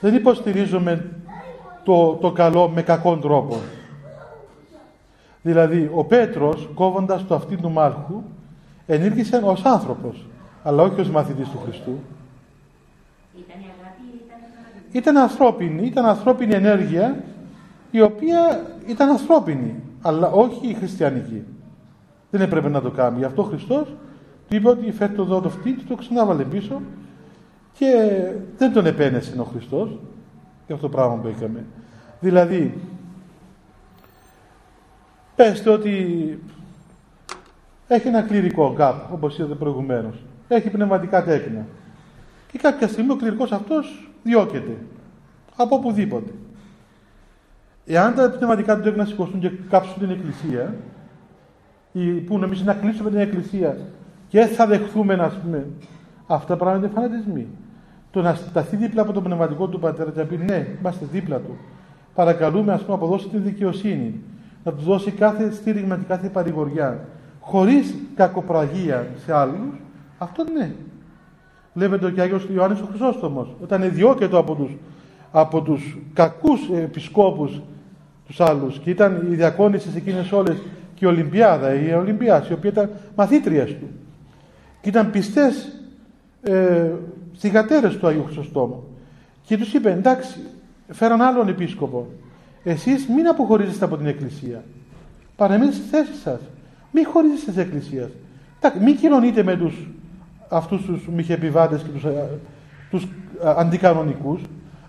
Δεν υποστηρίζουμε το, το καλό με κακόν τρόπο. Δηλαδή, ο Πέτρος, κόβοντας το αυτί του Μάλχου, ενήργησε ως άνθρωπος, αλλά όχι ως μαθητής του Χριστού. Ήταν αγάπη, ήταν... ήταν ανθρώπινη, ήταν ανθρώπινη ενέργεια, η οποία ήταν ανθρώπινη, αλλά όχι η χριστιανική. Δεν έπρεπε να το κάνει. Γι' αυτό ο Χριστός Του είπε ότι φέρει το δώρο αυτή, το ξανάβαλε πίσω και δεν τον επένεσε ο Χριστός για αυτό το πράγμα που έκαμε. Δηλαδή, πέστε ότι έχει ένα κληρικό κάπου, όπως είδατε προηγουμένως. Έχει πνευματικά τέκνα. Και κάποια στιγμή ο κληρικός αυτός διώκεται. Από οπουδήποτε. Εάν τα πνευματικά του τέκνα σηκωθούν και κάψουν την εκκλησία, ή που εμεί να κλείσουμε την εκκλησία και θα δεχθούμε, ας πούμε, αυτά τα πράγματα είναι φανατισμοί. Το να σταθεί δίπλα από το πνευματικό του πατέρα και να πει ναι, είμαστε δίπλα του. Παρακαλούμε, ας πούμε, να αποδώσει τη δικαιοσύνη, να τους δώσει κάθε στήριγμα και κάθε παρηγοριά, χωρίς κακοπραγία σε άλλους, αυτό ναι. Βλέπετε ο Άγιος Ιωάννης ο Χρυσόστομος, όταν διώκεται από τους, από τους κακούς επισκόπους τους άλλους και ήταν οι διακόνησες εκείνες όλες και η Ολυμπιάδα, η Ολυμπιάς, η οποία ήταν μαθήτριες του και ήταν πιστές ε, θυγατέρες του Αγίου Χρυσοστόμου και τους είπε εντάξει φέραν άλλον επίσκοπο εσείς μην αποχωρίζεστε από την Εκκλησία. Παραμείνετε στη θέση σας. Μην χωρίζεστε της Εκκλησίας. Μην κοινωνείτε με τους αυτούς τους μυχεπιβάτες και τους, ε, τους ε, αντικανονικούς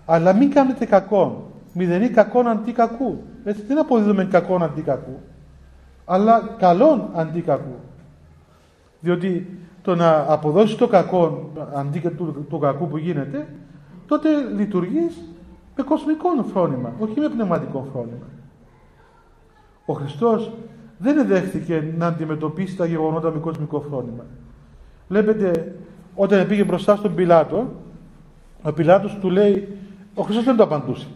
αλλά μην κάνετε κακό μηδενή κακόν αντί κακού. Έτσι δεν αποδίδουμε κακόν αντί κακού αλλά καλόν αντί κακού. Διότι το να αποδώσεις το κακό αντί και του, το κακού που γίνεται τότε λειτουργείς με κοσμικό φρόνημα όχι με πνευματικό φρόνημα ο Χριστός δεν δέχτηκε να αντιμετωπίσει τα γεγονότα με κοσμικό φρόνημα Βλέπετε, όταν πήγε μπροστά στον Πιλάτο, ο Πιλάτος του λέει, ο Χριστός δεν το απαντούσε.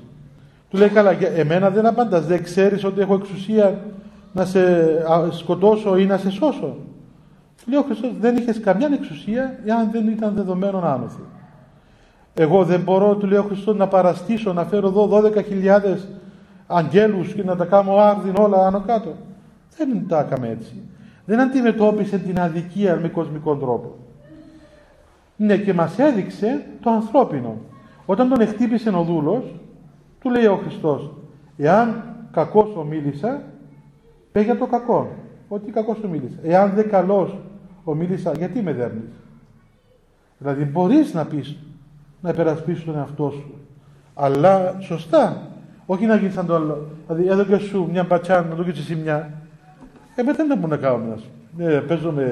Του λέει, καλά, εμένα δεν απαντάς, δεν ξέρεις ότι έχω εξουσία να σε σκοτώσω ή να σε σώσω. Του λέει ο Χριστός, δεν είχες καμιά εξουσία εάν δεν ήταν δεδομένο άνωθι. Εγώ δεν μπορώ, του λέει ο Χριστός, να παραστήσω, να φέρω εδώ 12.000 αγγέλους και να τα κάνω άρδιν όλα άνω κάτω. Δεν τα έκαμε έτσι δεν αντιμετώπισε την αδικία με κοσμικό τρόπο. Ναι, και μας έδειξε το ανθρώπινο. Όταν τον εκτύπησε ο δούλος, του λέει ο Χριστός, εάν κακός σου μίλησα, πέ για το κακό. Ότι κακός σου μίλησα. Εάν δεν καλός μίλησα, γιατί με δέρνεις. Δηλαδή μπορείς να πεις, να υπερασπίσεις τον εαυτό σου. Αλλά σωστά. Όχι να γίνεις σαν το άλλο. Δηλαδή έδωκε σου μια μπατσά, να το εσύ μια. Ε, μετά δεν μπορούμε να κάνουμε. Ε, παίζουμε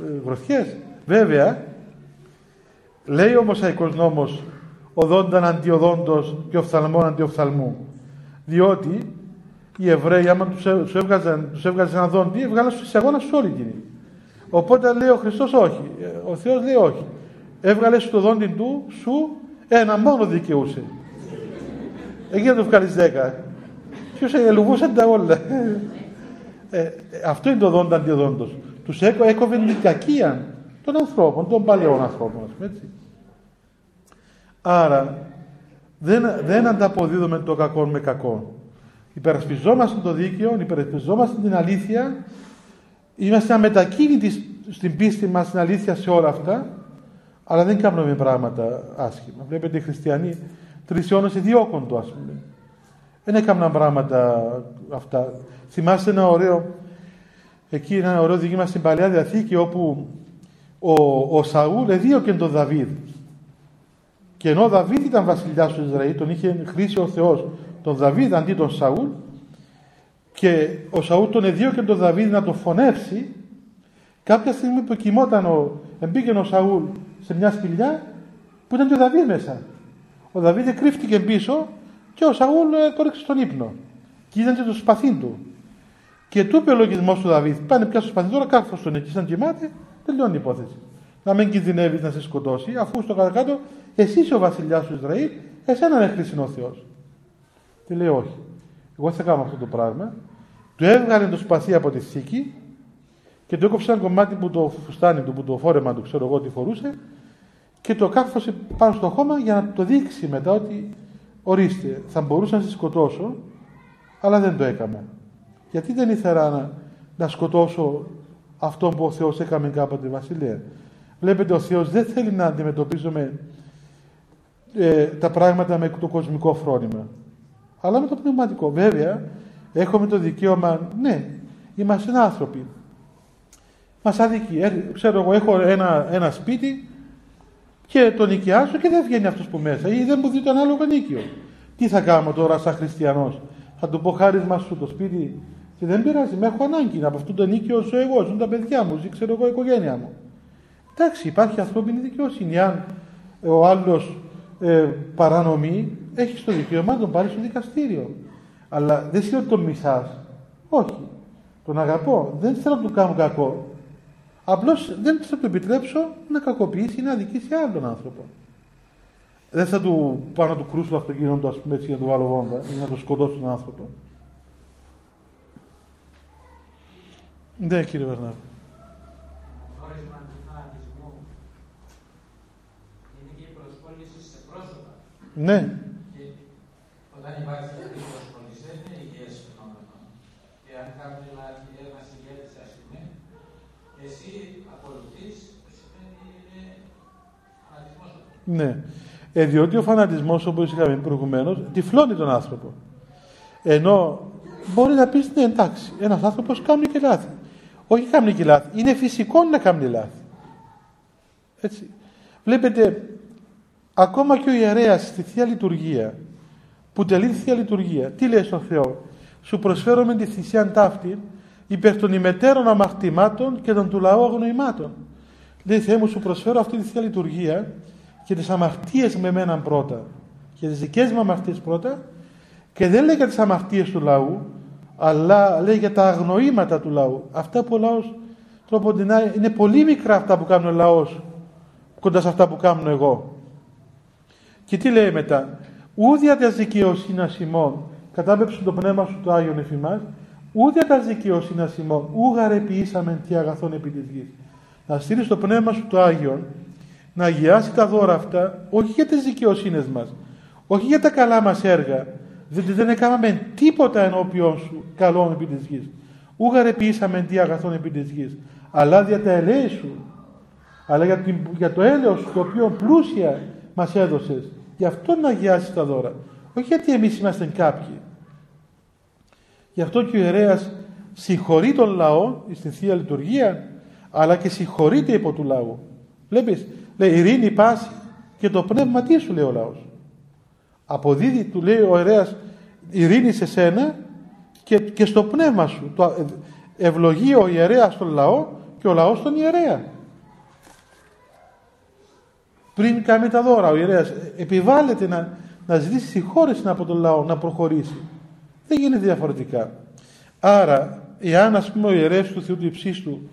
ε, γροθιές. Βέβαια, λέει ο Μοσαϊκός νόμος οδόνταν αντιοδόντος και οφθαλμόν αντιοφθαλμού. Διότι οι Εβραίοι, άμα τους, τους, έβγαζαν, τους έβγαζαν ένα δόντι, έβγαλαν στους αγώνα σου όλη την. Οπότε λέει ο Χριστός όχι. Ε, ο Θεός λέει όχι. Έβγαλε στο δόντι του σου ένα μόνο δικαιούσε. Εκεί να το βγάλεις δέκα. Ποιος ελουγούσαν τα όλα. Ε, αυτό είναι το δόντα αντιδόντος. Τους έκο, έκοβε την κακία των ανθρώπων, των παλαιών ανθρώπων. Έτσι. Άρα δεν, δεν ανταποδίδουμε το κακό με κακό. Υπερασπιζόμαστε το δίκαιο, υπερασπιζόμαστε την αλήθεια, είμαστε αμετακίνητοι στην πίστη μας, στην αλήθεια σε όλα αυτά, αλλά δεν κάνουμε πράγματα άσχημα. Βλέπετε οι χριστιανοί τρισιώνονται διώκοντο, ας πούμε. Δεν έκαναν πράγματα αυτά. Θυμάστε ένα ωραίο, εκεί ένα ωραίο διήγημα στην Παλαιά Διαθήκη όπου ο, ο Σαούλ εδίωκε τον Δαβίδ. Και ενώ ο Δαβίδ ήταν βασιλιάς του Ισραήλ, τον είχε χρήσει ο Θεός τον Δαβίδ αντί τον Σαούλ και ο Σαούλ τον εδίωκε τον Δαβίδ να τον φωνεύσει κάποια στιγμή που κοιμόταν ο, μπήκε ο Σαούλ σε μια σπηλιά που ήταν και ο Δαβίδ μέσα. Ο Δαβίδ κρύφτηκε πίσω και ο Σαούλ ε, το στον ύπνο. Και ήταν και το σπαθί του. Και του είπε ο λογισμός του Δαβίδ: Πάνε πια στο σπαθί τώρα, κάρφο τον εκεί, σαν κοιμάται, τελειώνει η υπόθεση. Να μην κινδυνεύεις να σε σκοτώσει, αφού στο κάτω κάτω εσύ είσαι ο βασιλιάς του Ισραήλ, εσένα με χρήσει ο Θεός. Τι λέει, Όχι. Εγώ θα κάνω αυτό το πράγμα. Του έβγαλε το σπαθί από τη θήκη και του έκοψε ένα κομμάτι που το φουστάνι του, που το φόρεμα του, ξέρω εγώ τι φορούσε, και το κάρφωσε πάνω στο χώμα για να το δείξει μετά ότι ορίστε, θα μπορούσα να σε σκοτώσω, αλλά δεν το έκανα. Γιατί δεν ήθελα να, να σκοτώσω αυτό που ο Θεός έκαμε κάποτε βασιλεία. Βλέπετε ο Θεός δεν θέλει να αντιμετωπίζουμε ε, τα πράγματα με το κοσμικό φρόνημα. Αλλά με το πνευματικό. Βέβαια, έχουμε το δικαίωμα, ναι, είμαστε άνθρωποι. Μας αδικεί. Ε, ξέρω εγώ, έχω ένα, ένα σπίτι και το νοικιάζω και δεν βγαίνει αυτός που μέσα ή δεν μου δει το ανάλογο νίκιο. Τι θα κάνω τώρα σαν χριστιανός, θα του πω χάρισμα σου το σπίτι και δεν πειράζει, με έχω ανάγκη από αυτό το νίκιο ζω εγώ, ζουν τα παιδιά μου, ζει ξέρω εγώ η οικογένειά μου. Εντάξει, υπάρχει ανθρώπινη δικαιοσύνη. Αν ο άλλος ε, παρανομεί, έχει το δικαίωμα να τον πάρει στο δικαστήριο. Αλλά δεν σημαίνει ότι τον μισάς. Όχι. Τον αγαπώ. Δεν θέλω να του κάνω κακό. Απλώς δεν θα του επιτρέψω να κακοποιήσει ή να αδικήσει άλλον άνθρωπο. Δεν θα του πάω να του κρούσω το αυτοκίνητο του, ας πούμε έτσι, για να του βάλω βόμβα ή να το σκοτώσω τον άνθρωπο. Ναι, κύριε Βερνάβη. Ναι. Και όταν υπάρχει αυτή η προσχώρηση, δεν είναι υγιές φαινόμενο. Και αν κάποιος λάθη ένα ηγέτη, α πούμε, εσύ ακολουθείς, σημαίνει είναι φανατισμός. Ναι. Ε, διότι ο φανατισμός, όπως είχαμε προηγουμένως, τυφλώνει τον άνθρωπο. Ενώ μπορεί να πεις, ναι, εντάξει, ένας άνθρωπος κάνει και λάθη. Όχι κάνει και λάθη. Είναι φυσικό να κάνει λάθη. Έτσι. Βλέπετε, Ακόμα και ο ιερέας στη Θεία Λειτουργία, που τελεί τη Θεία Λειτουργία, τι λέει στον Θεό, σου προσφέρω με τη θυσία ταύτη υπέρ των ημετέρων αμαρτημάτων και των του λαού αγνοημάτων. Λέει Θεέ μου σου προσφέρω αυτή τη Θεία Λειτουργία και τις αμαρτίες με μέναν πρώτα και τις δικές μου αμαρτίες πρώτα και δεν λέει για τις αμαρτίες του λαού αλλά λέει για τα αγνοήματα του λαού. Αυτά που ο λαός τροποντινά είναι πολύ μικρά αυτά που κάνει ο λαός κοντά σε αυτά που κάνω εγώ. Και τι λέει μετά. Ούδια τα δικαιοσύνη ημών, κατάπεψε το πνεύμα σου το Άγιον εφημάς, ούδια τα δικαιοσύνη ημών, ούγαρε ποιήσαμε τι αγαθόν επί της γης. Να στείλεις το πνεύμα σου το Άγιον, να αγιάσει τα δώρα αυτά, όχι για τις δικαιοσύνες μας, όχι για τα καλά μας έργα, διότι δεν έκαναμε τίποτα ενώπιον σου καλό επί της γης. Ούγαρε ποιήσαμε τι αγαθόν επί της γης, αλλά για τα ελέη σου, αλλά για, για το έλεος το οποίο πλούσια μας έδωσες. Γι' αυτό να αγιάσεις τα δώρα. Όχι γιατί εμείς είμαστε κάποιοι. Γι' αυτό και ο ιερέας συγχωρεί τον λαό στην Θεία Λειτουργία αλλά και συγχωρείται υπό του λαού. Βλέπεις, λέει ειρήνη πάση και το πνεύμα τι σου λέει ο λαός; Αποδίδει, του λέει ο ιερέας ειρήνη σε σένα και, και στο πνεύμα σου. Το, ευλογεί ο ιερέας τον λαό και ο λαός τον ιερέα πριν κάνει τα δώρα ο ιερέας επιβάλλεται να, να ζητήσει συγχώρεση από τον λαό να προχωρήσει δεν γίνεται διαφορετικά άρα εάν ας πούμε ο ιερέας του Θεού του Υψίστου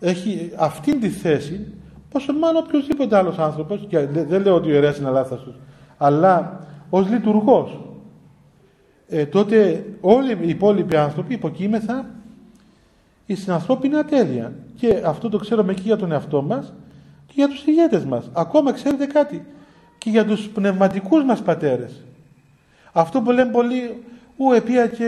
έχει αυτήν τη θέση πόσο μάλλον οποιοδήποτε άλλος άνθρωπος και δεν λέω ότι ο ιερέας είναι λάθος αλλά ως λειτουργός ε, τότε όλοι οι υπόλοιποι άνθρωποι υποκείμεθα στην ανθρώπινη ατέλεια και αυτό το ξέρουμε και για τον εαυτό μας και για τους ηγέτες μας. Ακόμα ξέρετε κάτι, και για τους πνευματικούς μας πατέρες. Αυτό που λένε πολλοί, ου, επία και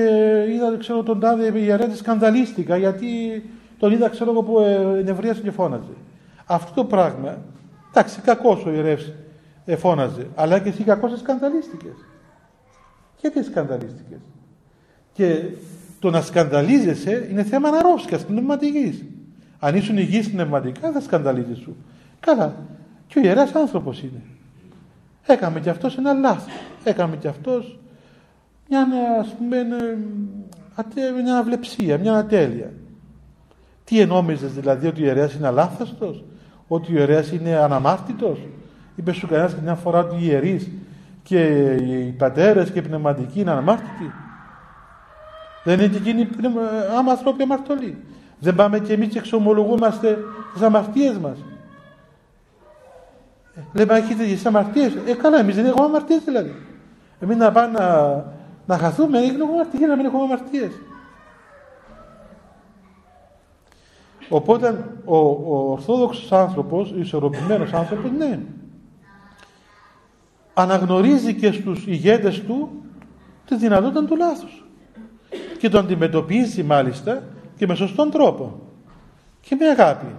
είδα, ξέρω, τον τάδε ιερέτη σκανδαλίστηκα, γιατί τον είδα, ξέρω εγώ, που ε, νευρίασε και φώναζε. Αυτό το πράγμα, εντάξει, κακός ο ιερεύς ε, φώναζε, αλλά και εσύ κακός σκανδαλίστηκες. Γιατί σκανδαλίστηκες; Και το να σκανδαλίζεσαι είναι θέμα αναρρώσκιας πνευματικής. Αν ήσουν υγιής πνευματικά, δεν σκανδαλίζεσαι. Καλά. Και ο ιεράς άνθρωπος είναι. Έκαμε κι αυτός ένα λάθος. Έκαμε κι αυτός μια, ας πούμε, μια αυλεψία, μια ατέλεια. Τι ενόμιζες δηλαδή ότι ο ιερέας είναι αλάθαστος, ότι ο ιερέας είναι αναμάρτητος; Είπε σου κανένας μια φορά ότι οι ιερείς και οι πατέρες και οι πνευματικοί είναι αναμάρτητοι; Δεν είναι και εκείνοι άμα ανθρώποι αμαρτωλοί. Δεν πάμε και εμείς και εξομολογούμαστε τις αμαρτίες μας. Λέμε, έχετε τι αμαρτίες. Ε, καλά, εμείς δεν έχουμε αμαρτίες δηλαδή. Εμείς να πάμε να, να χαθούμε, δεν έχουμε αμαρτίε, να μην έχουμε αμαρτίες. Οπότε ο, ο ορθόδοξος άνθρωπος, ο ισορροπημένος άνθρωπος, ναι, αναγνωρίζει και στους ηγέτες του τη δυνατότητα του λάθους και το αντιμετωπίζει μάλιστα και με σωστόν τρόπο και με αγάπη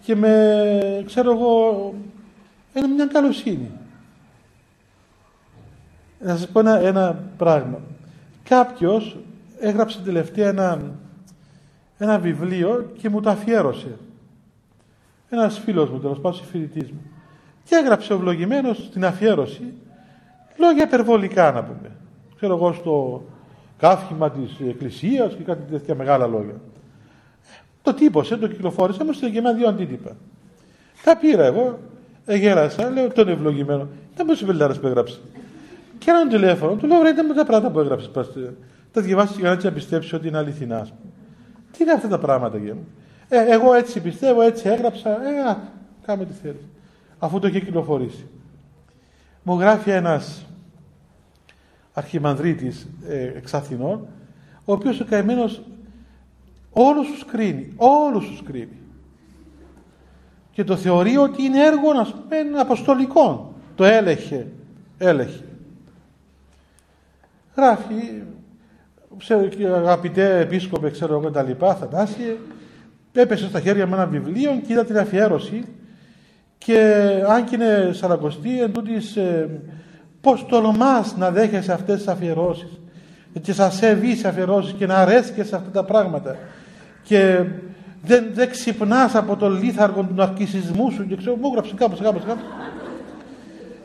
και με, ξέρω εγώ, είναι μια καλοσύνη. Να σας πω ένα, ένα πράγμα. Κάποιος έγραψε τελευταία ένα, ένα βιβλίο και μου το αφιέρωσε. ένας φίλος μου, τέλος πάντων φοιτητή μου. Και έγραψε ευλογημένος στην αφιέρωση λόγια υπερβολικά να πούμε. Ξέρω εγώ στο κάφημα της εκκλησίας και κάτι τέτοια μεγάλα λόγια. Το τύπωσε, το κυκλοφόρησε, μου στείλε και ένα δύο αντίτυπα. Τα πήρα εγώ, εγέλασα, λέω τον ευλογημένο. Δεν μου βελτάρες που έγραψε. Και έναν τηλέφωνο, του λέω: Ρε, ήταν τα πράγματα που έγραψες. Τα διαβάσεις για να έτσι πιστέψεις ότι είναι αληθινά. Τι είναι αυτά τα πράγματα, γε μου; Ε, εγώ έτσι πιστεύω, έτσι έγραψα. Ε, α, κάμε τι θέλεις. Αφού το είχε κυκλοφορήσει. Μου γράφει ένας αρχιμανδρίτης ε, εξ Αθηνών, ο οποίος ο καημένος όλους τους κρίνει, όλους τους κρίνει. Και το θεωρεί ότι είναι έργο, να πούμε, αποστολικό. Το έλεγχε, έλεγχε. Γράφει, ξέρω, αγαπητέ επίσκοπε, ξέρω εγώ τα λοιπά, Θανάσιε, έπεσε στα χέρια με ένα βιβλίο και είδα την αφιέρωση και αν και είναι σαρακοστή, εν τούτης, ε, πώς τολμάς να δέχεσαι αυτές τις αφιερώσεις και σας σεβείς αφιερώσεις και να αρέσκεσαι αυτά τα πράγματα και δεν, δεν ξυπνάς από το λίθαργο του αρκισισμού σου και ξέρω, μου έγραψε κάπως, κάπως, κάπως.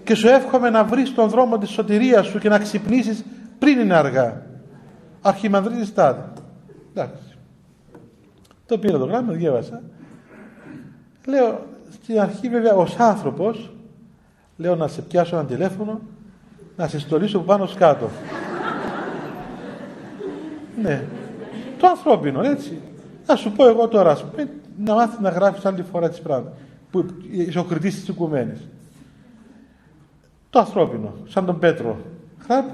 Και σου εύχομαι να βρεις τον δρόμο της σωτηρίας σου και να ξυπνήσεις πριν είναι αργά. Αρχιμανδρίτης τάδε. Εντάξει. Το πήρα το γράμμα, διέβασα. Λέω, στην αρχή βέβαια ως άνθρωπος, λέω να σε πιάσω ένα τηλέφωνο, να σε στολίσω πάνω σκάτω. ναι. Το ανθρώπινο, έτσι. Να σου πω εγώ τώρα, πούμε, να μάθεις να γράφεις άλλη φορά τις πράγματα. Που είσαι ο κριτής της οικουμένης. Το ανθρώπινο, σαν τον Πέτρο. Γράφει.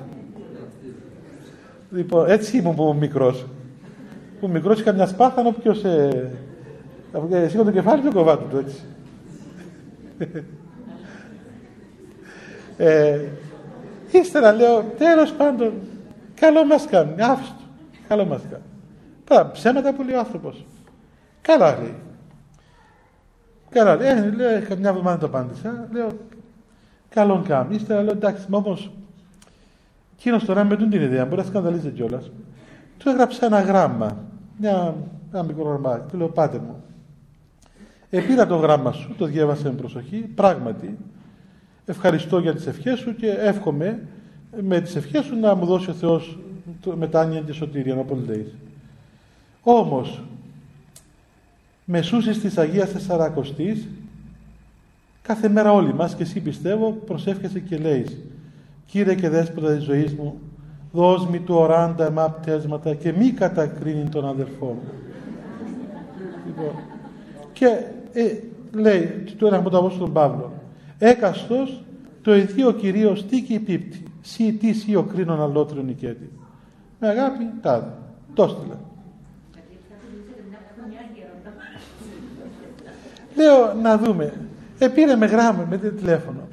Λοιπόν, έτσι ήμουν που ήμουν μικρός. Που μικρός είχα μια σπάθα, ενώ ποιος... Ε, σήκω το κεφάλι και κοβάτου του, έτσι. ε, ύστερα λέω, τέλος πάντων, καλό μας κάνει, άφηστο. Καλό μας κάνει. Τώρα, ψέματα που λέει ο άνθρωπος. Καλά λέει. Καλά λέει. Ε, λέω, καμιά εβδομάδα το απάντησα. Λέω, καλόν κάνει. Ύστερα λέω, εντάξει, όμως, εκείνος τώρα με την ιδέα, μπορεί να σκανδαλίζεται κιόλας. Του έγραψα ένα γράμμα, μια, ένα μικρό γραμμά. Του λέω, πάτε μου. Επήρα το γράμμα σου, το διέβασα με προσοχή, πράγματι. Ευχαριστώ για τις ευχές σου και εύχομαι με τις ευχές σου να μου δώσει ο Θεός μετάνοια και σωτήρια, όπως λέει. Όμως, μεσούσης της Αγίας Τεσσαρακοστής, κάθε μέρα όλοι μας και εσύ πιστεύω προσεύχεσαι και λέεις Κύριε και Δέσποτα της ζωής μου, δώσ' μου του οράντα εμά πτέσματα και μη κατακρίνει τον αδερφό μου. Λοιπόν, και ε, λέει του ένα από τον Παύλο, έκαστος το ιδίο κυρίως τι και πίπτη, σύ τι σύ ο κρίνον αλότριον νικέτη. Με αγάπη, τάδε. Το έστειλε. Λέω να δούμε. Επήρε με γράμμα, με τηλέφωνο.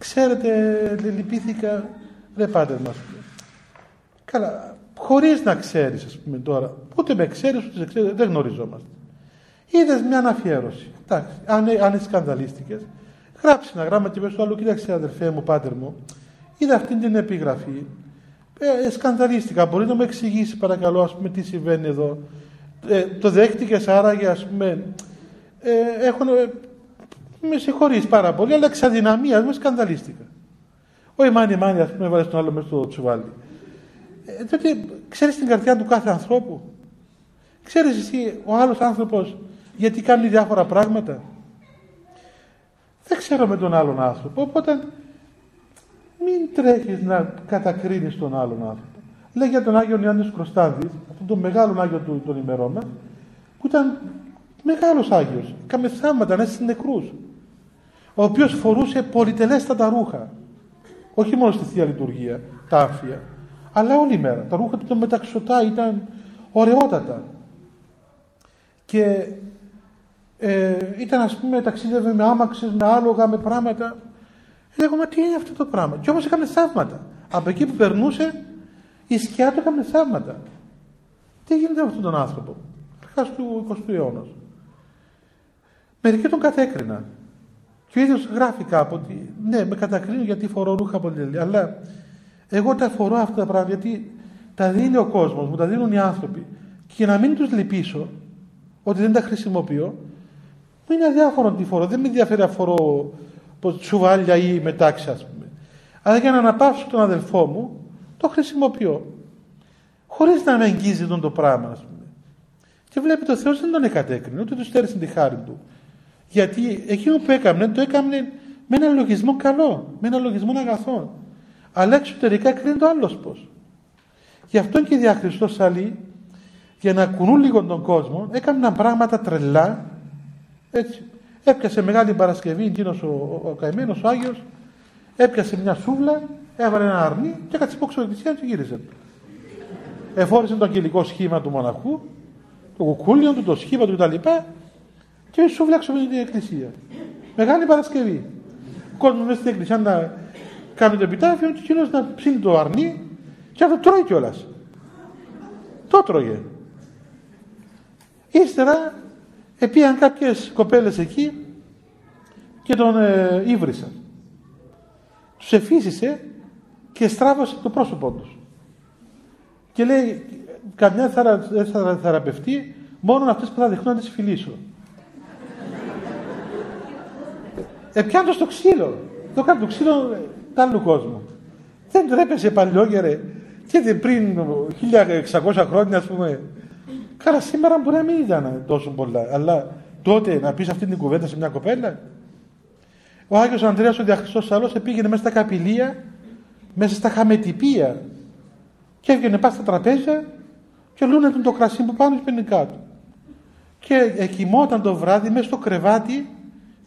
Ξέρετε, λυπήθηκα, δεν πάτε μας Καλά, χωρίς να ξέρεις, ας πούμε τώρα, ούτε με ξέρεις, ούτε σε ξέρεις, δεν γνωριζόμαστε. Είδες μια αναφιέρωση. Εντάξει, αν, αν σκανδαλίστηκες, γράψει ένα γράμμα και πες του άλλου, κοίταξε αδερφέ μου, πάτερ μου, είδα αυτή την επιγραφή. Ε, ε, σκανδαλίστηκα. Μπορεί να μου εξηγήσει παρακαλώ, ας πούμε, τι συμβαίνει εδώ. Ε, το δέχτηκες άραγε, ας πούμε, ε, έχουν, ε, με συγχωρείς πάρα πολύ, αλλά εξ αδυναμίας με σκανδαλίστηκα. Όχι μάνι μάνι, ας πούμε, έβαλε τον άλλο μέσα στο τσουβάλι. Ε, τότε ξέρεις την καρδιά του κάθε ανθρώπου; Ξέρεις εσύ ο άλλος άνθρωπος γιατί κάνει διάφορα πράγματα; Δεν ξέρω με τον άλλον άνθρωπο, οπότε μην τρέχεις να κατακρίνεις τον άλλον άνθρωπο. Λέει για τον Άγιο Ιωάννης Κροστάδης, αυτόν τον μεγάλο Άγιο του, των ημερών μας, που ήταν μεγάλος Άγιος, κάμε θάματα, ανέστησε νεκρούς, ο οποίος φορούσε πολυτελέστατα ρούχα, όχι μόνο στη Θεία Λειτουργία, τα άφια, αλλά όλη μέρα. Τα ρούχα του ήταν μεταξωτά, ήταν ωραιότατα. Και ε, ήταν ας πούμε ταξίδευε με άμαξες, με άλογα, με πράγματα. Λέγω, μα τι είναι αυτό το πράγμα. Και όμως έκανε θαύματα. Από εκεί που περνούσε, η σκιά του έκανε θαύματα. Τι γίνεται με αυτόν τον άνθρωπο; Αρχάς του 20ου αιώνα. Μερικοί τον κατέκριναν. Και ο ίδιος γράφει κάπου ότι ναι, με κατακρίνουν γιατί φορώ ρούχα πολύ Αλλά εγώ τα φορώ αυτά τα πράγματα γιατί τα δίνει ο κόσμος μου, τα δίνουν οι άνθρωποι. Και να μην τους λυπήσω ότι δεν τα χρησιμοποιώ, Μου είναι αδιάφορο τι φορώ. Δεν με ενδιαφέρει αφορώ τσουβάλια ή μετάξι, ας πούμε. Αλλά για να αναπαύσω τον αδελφό μου, το χρησιμοποιώ. Χωρίς να με αγγίζει τον το πράγμα, ας πούμε. Και βλέπει ο Θεός δεν τον εκατέκρινε, ούτε του στέρισε τη χάρη του. Γιατί εκείνο που έκαμνε, το έκαμνε με ένα λογισμό καλό, με ένα λογισμό αγαθό. Αλλά εξωτερικά κρίνει το άλλος πώς. Γι' αυτό και δια Χριστός άλλοι, για να κουνούν λίγο τον κόσμο, έκαναν πράγματα τρελά. Έτσι. Έπιασε Μεγάλη Παρασκευή εκείνος ο, ο, ο καημένος, ο Άγιος, έπιασε μια σούβλα, έβαλε ένα αρνί και έκατσε υπόξω εκκλησία και γύρισε. Εφόρησε το αγγελικό σχήμα του μοναχού, το κουκούλιο του, το σχήμα του κτλ. Και σούβλα έξω από την εκκλησία. Μεγάλη Παρασκευή. Ο κόσμος μέσα στην εκκλησία να κάνει το επιτάφιο και εκείνος να ψήνει το αρνί και να το τρώει κιόλας. Το τρώγε. Ύστερα επίαν κάποιες κοπέλες εκεί και τον ε, ύβρισαν. Τους εφήσισε και στράβωσε το πρόσωπό τους. Και λέει, καμιά δεν θα θεραπευτεί, μόνο αυτές που θα δεχτούν να τις φιλήσω. Επιάντω στο ξύλο. Το κάνει το ξύλο του άλλου κόσμου. Δεν τρέπεσε παλιόγερε και πριν 1600 χρόνια ας πούμε Καλά, σήμερα μπορεί να μην ήταν τόσο πολλά, αλλά τότε να πεις αυτή την κουβέντα σε μια κοπέλα. Ο Άγιος Ανδρέας ο Διαχριστός Σαλός πήγαινε μέσα στα καπηλεία, μέσα στα χαμετυπία και έβγαινε πάνω στα τραπέζια και λούνε το κρασί που πάνω και κάτω. Και εκοιμόταν το βράδυ μέσα στο κρεβάτι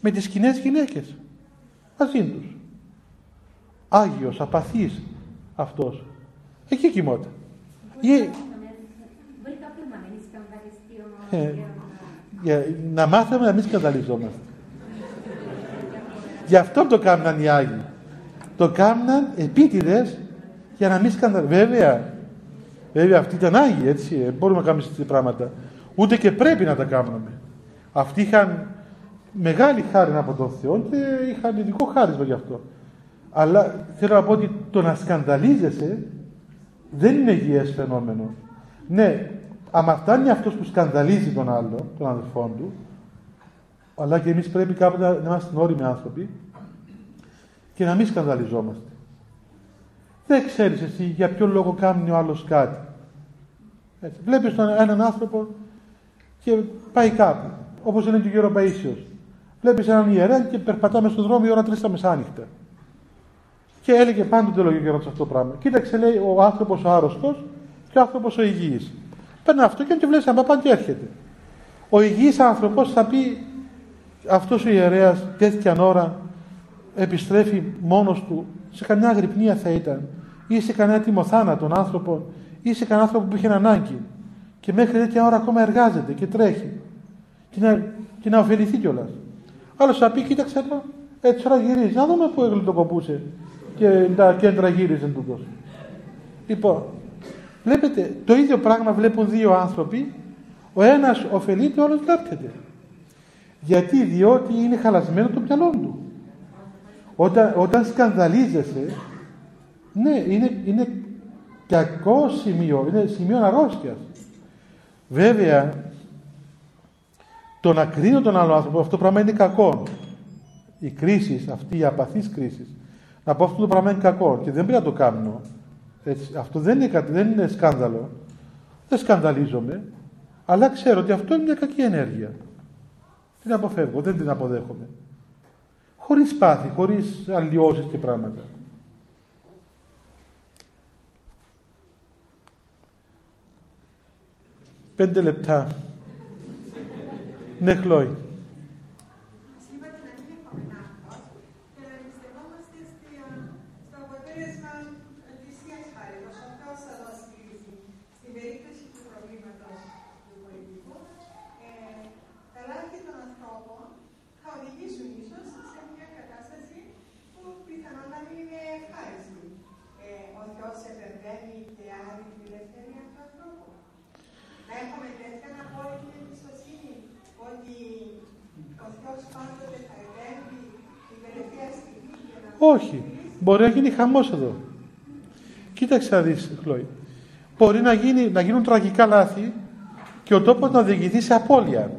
με τις κοινέ γυναίκες μαζί τους. Άγιος, απαθής αυτός. Εκεί κοιμόταν. Ε, για, να μάθουμε να μην σκανδαλιζόμαστε. Γι' αυτό το κάμναν οι Άγιοι. Το κάμναν επίτηδες για να μην σκανδαλιζόμαστε. Βέβαια, βέβαια αυτοί ήταν Άγιοι, έτσι, ε, μπορούμε να κάνουμε τέτοια πράγματα. Ούτε και πρέπει να τα κάνουμε. Αυτοί είχαν μεγάλη χάρη από τον Θεό και είχαν ειδικό χάρισμα γι' αυτό. Αλλά θέλω να πω ότι το να σκανδαλίζεσαι δεν είναι υγιές φαινόμενο. Ναι, άμα φτάνει αυτός που σκανδαλίζει τον άλλο, τον αδελφόν του, αλλά και εμείς πρέπει κάποτε να είμαστε όριμοι άνθρωποι και να μην σκανδαλιζόμαστε. Δεν ξέρεις εσύ για ποιο λόγο κάνει ο άλλος κάτι. Έτσι. Βλέπεις τον, έναν άνθρωπο και πάει κάπου, όπως είναι και ο γέρος Παΐσιος. Βλέπεις έναν ιερέα και περπατάμε στον δρόμο η ώρα τρεις τα μεσάνυχτα. Και έλεγε πάντοτε λόγιο αυτό το πράγμα. Κοίταξε, λέει, ο άνθρωπος ο άρρωστος και ο άνθρωπος ο υγιής. Παίρνει αυτό και βλέπει αν παπά και έρχεται. Ο υγιής άνθρωπος θα πει αυτός ο ιερέας τέτοια ώρα επιστρέφει μόνος του σε καμιά γρυπνία θα ήταν ή σε κανένα τιμοθάνατον άνθρωπο ή σε κανένα άνθρωπο που είχε ανάγκη και μέχρι τέτοια ώρα ακόμα εργάζεται και τρέχει και να, και να ωφεληθεί κιόλας. Άλλος θα πει, κοίταξε εδώ, έτσι ώρα γυρίζει. Να δούμε πού κοπούσε και τα κέντρα γύριζε τούτο. Λοιπόν, Βλέπετε, το ίδιο πράγμα βλέπουν δύο άνθρωποι, ο ένας ωφελείται, ο άλλος βλάπτεται. Γιατί, διότι είναι χαλασμένο το μυαλό του. Όταν, όταν σκανδαλίζεσαι, ναι, είναι, είναι κακό σημείο, είναι σημείο αρρώστιας. Βέβαια, το να κρίνω τον άλλο άνθρωπο, αυτό το πράγμα είναι κακό. Η κρίση, αυτή η απαθής κρίση, να πω αυτό το πράγμα είναι κακό και δεν πρέπει να το κάνω. Έτσι, αυτό δεν είναι, δεν είναι σκάνδαλο. Δεν σκανδαλίζομαι, αλλά ξέρω ότι αυτό είναι μια κακή ενέργεια. Την αποφεύγω, δεν την αποδέχομαι. Χωρίς πάθη, χωρίς αλλοιώσεις και πράγματα. Πέντε λεπτά. Ναι, Όχι. Μπορεί να γίνει χαμός εδώ. Κοίταξε να δεις, Χλώη. Μπορεί να, γίνει, να γίνουν τραγικά λάθη και ο τόπος να οδηγηθεί σε απώλεια.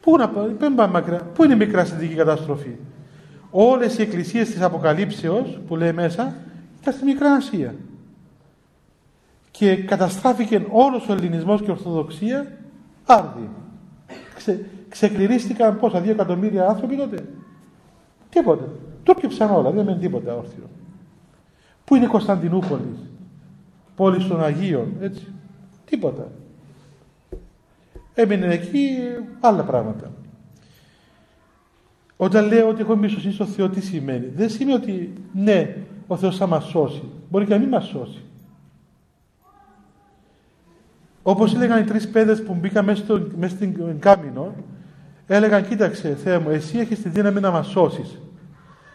Πού να πάμε μακριά. Πού είναι η μικρά συνδική καταστροφή; Όλες οι εκκλησίες της Αποκαλύψεως που λέει μέσα ήταν στη Μικρά Ασία. Και καταστράφηκε όλος ο ελληνισμός και η Ορθοδοξία άρδι. Ξε, ξεκληρίστηκαν πόσα, δύο εκατομμύρια άνθρωποι τότε; Τίποτε. Το πιέψαν όλα, δεν έμενε τίποτα όρθιο. Πού είναι η Κωνσταντινούπολης, πόλη των Αγίων, έτσι. Τίποτα. Έμεινε εκεί άλλα πράγματα. Όταν λέω ότι έχω εμπιστοσύνη στο Θεό, τι σημαίνει; Δεν σημαίνει ότι ναι, ο Θεός θα μας σώσει. Μπορεί και να μην μας σώσει. Όπως έλεγαν οι τρεις παιδες που μπήκαν μέσα, στο, μέσα στην κάμινο, έλεγαν κοίταξε Θεέ μου, εσύ έχεις τη δύναμη να μας σώσεις.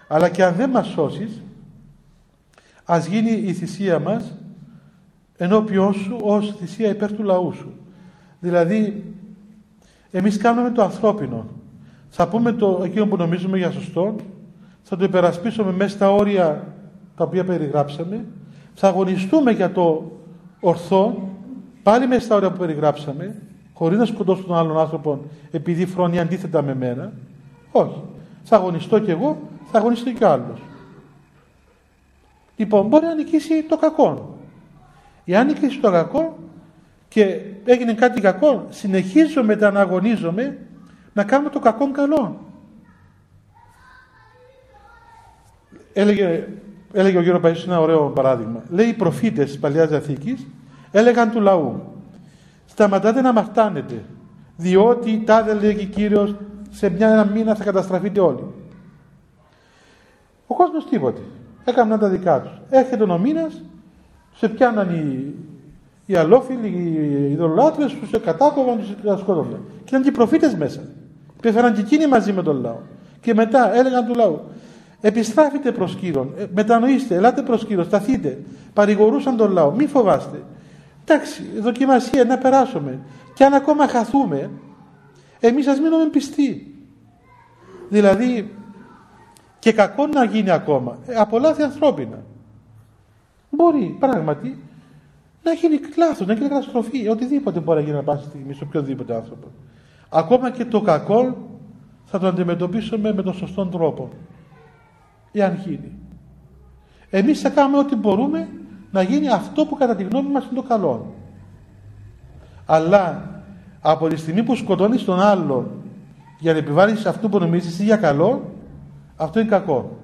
Αλλά και αν δεν μας σώσεις, ας γίνει η θυσία μας ενώπιόν σου ως θυσία υπέρ του λαού σου. Δηλαδή, εμείς κάνουμε το ανθρώπινο. Θα πούμε το εκείνο που νομίζουμε για σωστό, θα το υπερασπίσουμε μέσα στα όρια τα οποία περιγράψαμε, θα αγωνιστούμε για το ορθό, πάλι μέσα στα όρια που περιγράψαμε, χωρίς να σκοτώσω τον άλλον άνθρωπο επειδή φρόνει αντίθετα με μένα. Όχι. Θα αγωνιστώ κι εγώ, θα αγωνιστεί κι άλλος. Λοιπόν, μπορεί να νικήσει το κακό. Εάν νικήσει το κακό και έγινε κάτι κακό, συνεχίζω μετά να αγωνίζομαι να κάνουμε το κακό καλό. Έλεγε, έλεγε ο κύριο Παϊσού ένα ωραίο παράδειγμα. Λέει οι προφήτες της Παλαιάς Διαθήκης έλεγαν του λαού σταματάτε να μαρτάνετε διότι τάδε λέγει Κύριος σε μια ένα μήνα θα καταστραφείτε όλοι. Ο κόσμος τίποτε. Έκαναν τα δικά τους. Έρχεται ο μήνας, σε πιάναν οι, οι αλόφιλοι, οι ειδωλάτρες, τους κατάκοβαν, τους σκότωναν. Και ήταν και οι προφήτες μέσα. Πέφεραν και εκείνοι μαζί με τον λαό. Και μετά έλεγαν του λαού, επιστράφετε προς Κύριον, ε, μετανοήστε, ελάτε προς Κύριον, σταθείτε. Παρηγορούσαν τον λαό, μη φοβάστε. Εντάξει, δοκιμασία, να περάσουμε. Και αν ακόμα χαθούμε, εμείς ας μείνουμε πιστοί. Δηλαδή, και κακό να γίνει ακόμα. Ε, απολάθει ανθρώπινα. Μπορεί πράγματι να γίνει λάθος, να γίνει καταστροφή. Οτιδήποτε μπορεί να γίνει να πάση στιγμή σε οποιοδήποτε άνθρωπο. Ακόμα και το κακό θα το αντιμετωπίσουμε με τον σωστό τρόπο. Εάν γίνει. Εμείς θα κάνουμε ό,τι μπορούμε να γίνει αυτό που κατά τη γνώμη μας είναι το καλό. Αλλά από τη στιγμή που σκοτώνεις τον άλλον για να επιβάλλεις αυτό που νομίζεις για καλό, αυτό είναι κακό.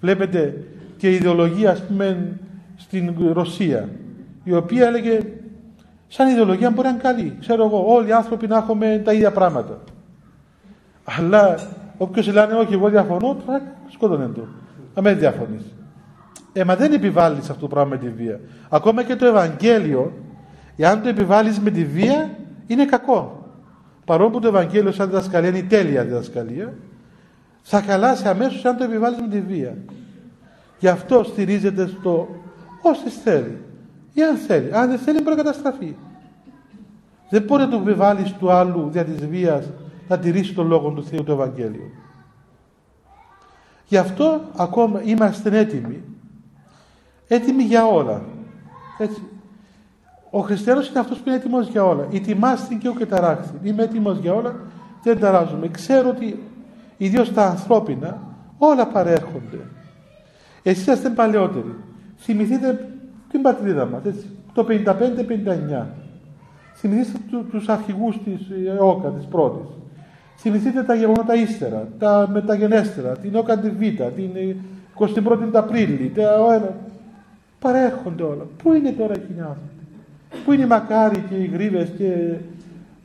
Βλέπετε και η ιδεολογία ας πούμε στην Ρωσία η οποία έλεγε σαν ιδεολογία μπορεί να είναι καλή. Ξέρω εγώ, όλοι οι άνθρωποι να έχουμε τα ίδια πράγματα. Αλλά όποιος λένε όχι εγώ διαφωνώ, τώρα σκότωνε το. Αν δεν διαφωνείς. Ε, μα δεν επιβάλλεις αυτό το πράγμα με τη βία. Ακόμα και το Ευαγγέλιο, εάν το επιβάλλεις με τη βία, είναι κακό. Παρόλο που το Ευαγγέλιο σαν διδασκαλία είναι η τέλεια διδασκαλία, θα χαλάσει αμέσως αν το επιβάλλεις με τη βία. Γι' αυτό στηρίζεται στο όσοι θέλει. Ή αν θέλει. Αν δεν θέλει μπορεί να καταστραφεί. Δεν μπορεί να το επιβάλλεις του άλλου δια της βίας να τηρήσει τον λόγο του Θεού του Ευαγγέλιου. Γι' αυτό ακόμα είμαστε έτοιμοι. Έτοιμοι για όλα. Έτσι. Ο χριστιανός είναι αυτός που είναι έτοιμος για όλα. Η τιμάστην και ο κεταράχθη. Είμαι έτοιμος για όλα, δεν ταράζομαι. Ξέρω ότι ιδίως τα ανθρώπινα όλα παρέρχονται. Εσείς είστε παλαιότεροι. Θυμηθείτε την πατρίδα μας, έτσι, το 55-59. Θυμηθείτε του, τους αρχηγούς της ΕΟΚΑ, της πρώτης. Θυμηθείτε τα γεγονότα ύστερα, τα μεταγενέστερα, την ΕΟΚΑ τη Β, την 21η Απρίλη, τα Παρέχονται όλα. Πού είναι τώρα εκείνοι άνθρωποι; Πού είναι οι μακάρι και οι γρήβες και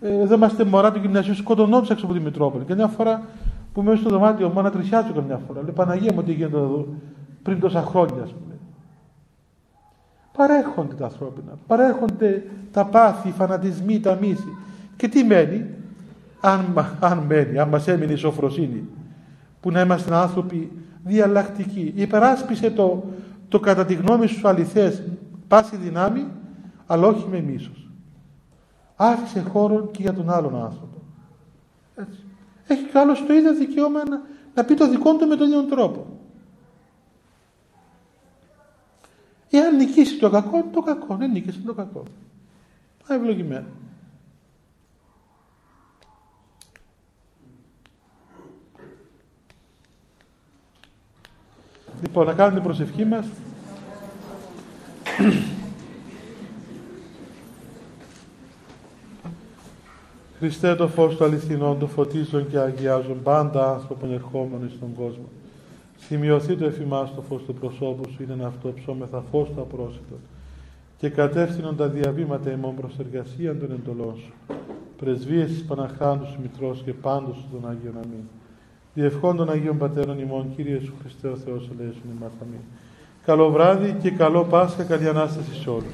ε, εδώ είμαστε μωρά του γυμνασίου, σκοτωνόντουσαν έξω από τη Μητρόπολη. Και μια φορά που είμαι στο δωμάτιο μου, να τρισιάζω καμιά φορά. Λέω Παναγία μου τι γίνεται εδώ πριν τόσα χρόνια, ας πούμε. Παρέχονται τα ανθρώπινα, παρέχονται τα πάθη, οι φανατισμοί, τα μίση. Και τι μένει, αν, αν μένει, αν μας έμεινε η σοφροσύνη, που να είμαστε άνθρωποι διαλλακτικοί. Υπεράσπισε το, το κατά τη γνώμη σου αληθές πάση δυνάμει, αλλά όχι με μίσος. Άφησε χώρο και για τον άλλον άνθρωπο. Έτσι. Έχει κι άλλος το ίδιο δικαίωμα να, να πει το δικό του με τον ίδιο τρόπο. Εάν νικήσει το κακό, το κακό. Δεν νίκησε το κακό. Θα ευλογημένο. Λοιπόν, να κάνουμε την προσευχή μας. Χριστέ το φως του αληθινών, το φωτίζουν και αγιάζουν πάντα άνθρωπον ερχόμενο στον κόσμο. Σημειωθεί το εφημάς το φως του προσώπου σου, είναι αυτό ψώμεθα φως του απρόσιτο. Και κατεύθυνον τα διαβήματα ημών προς εργασία των εντολών σου. Πρεσβείες της Παναχράντου σου Μητρός και πάντως σου τον Άγιο Αμήν. Διευχών των Αγίων Πατέρων ημών, Κύριε Σου Χριστέ ο Θεός ελέησον ημάς. Αμήν. Καλό βράδυ και καλό Πάσχα, καλή Ανάσταση σε όλους.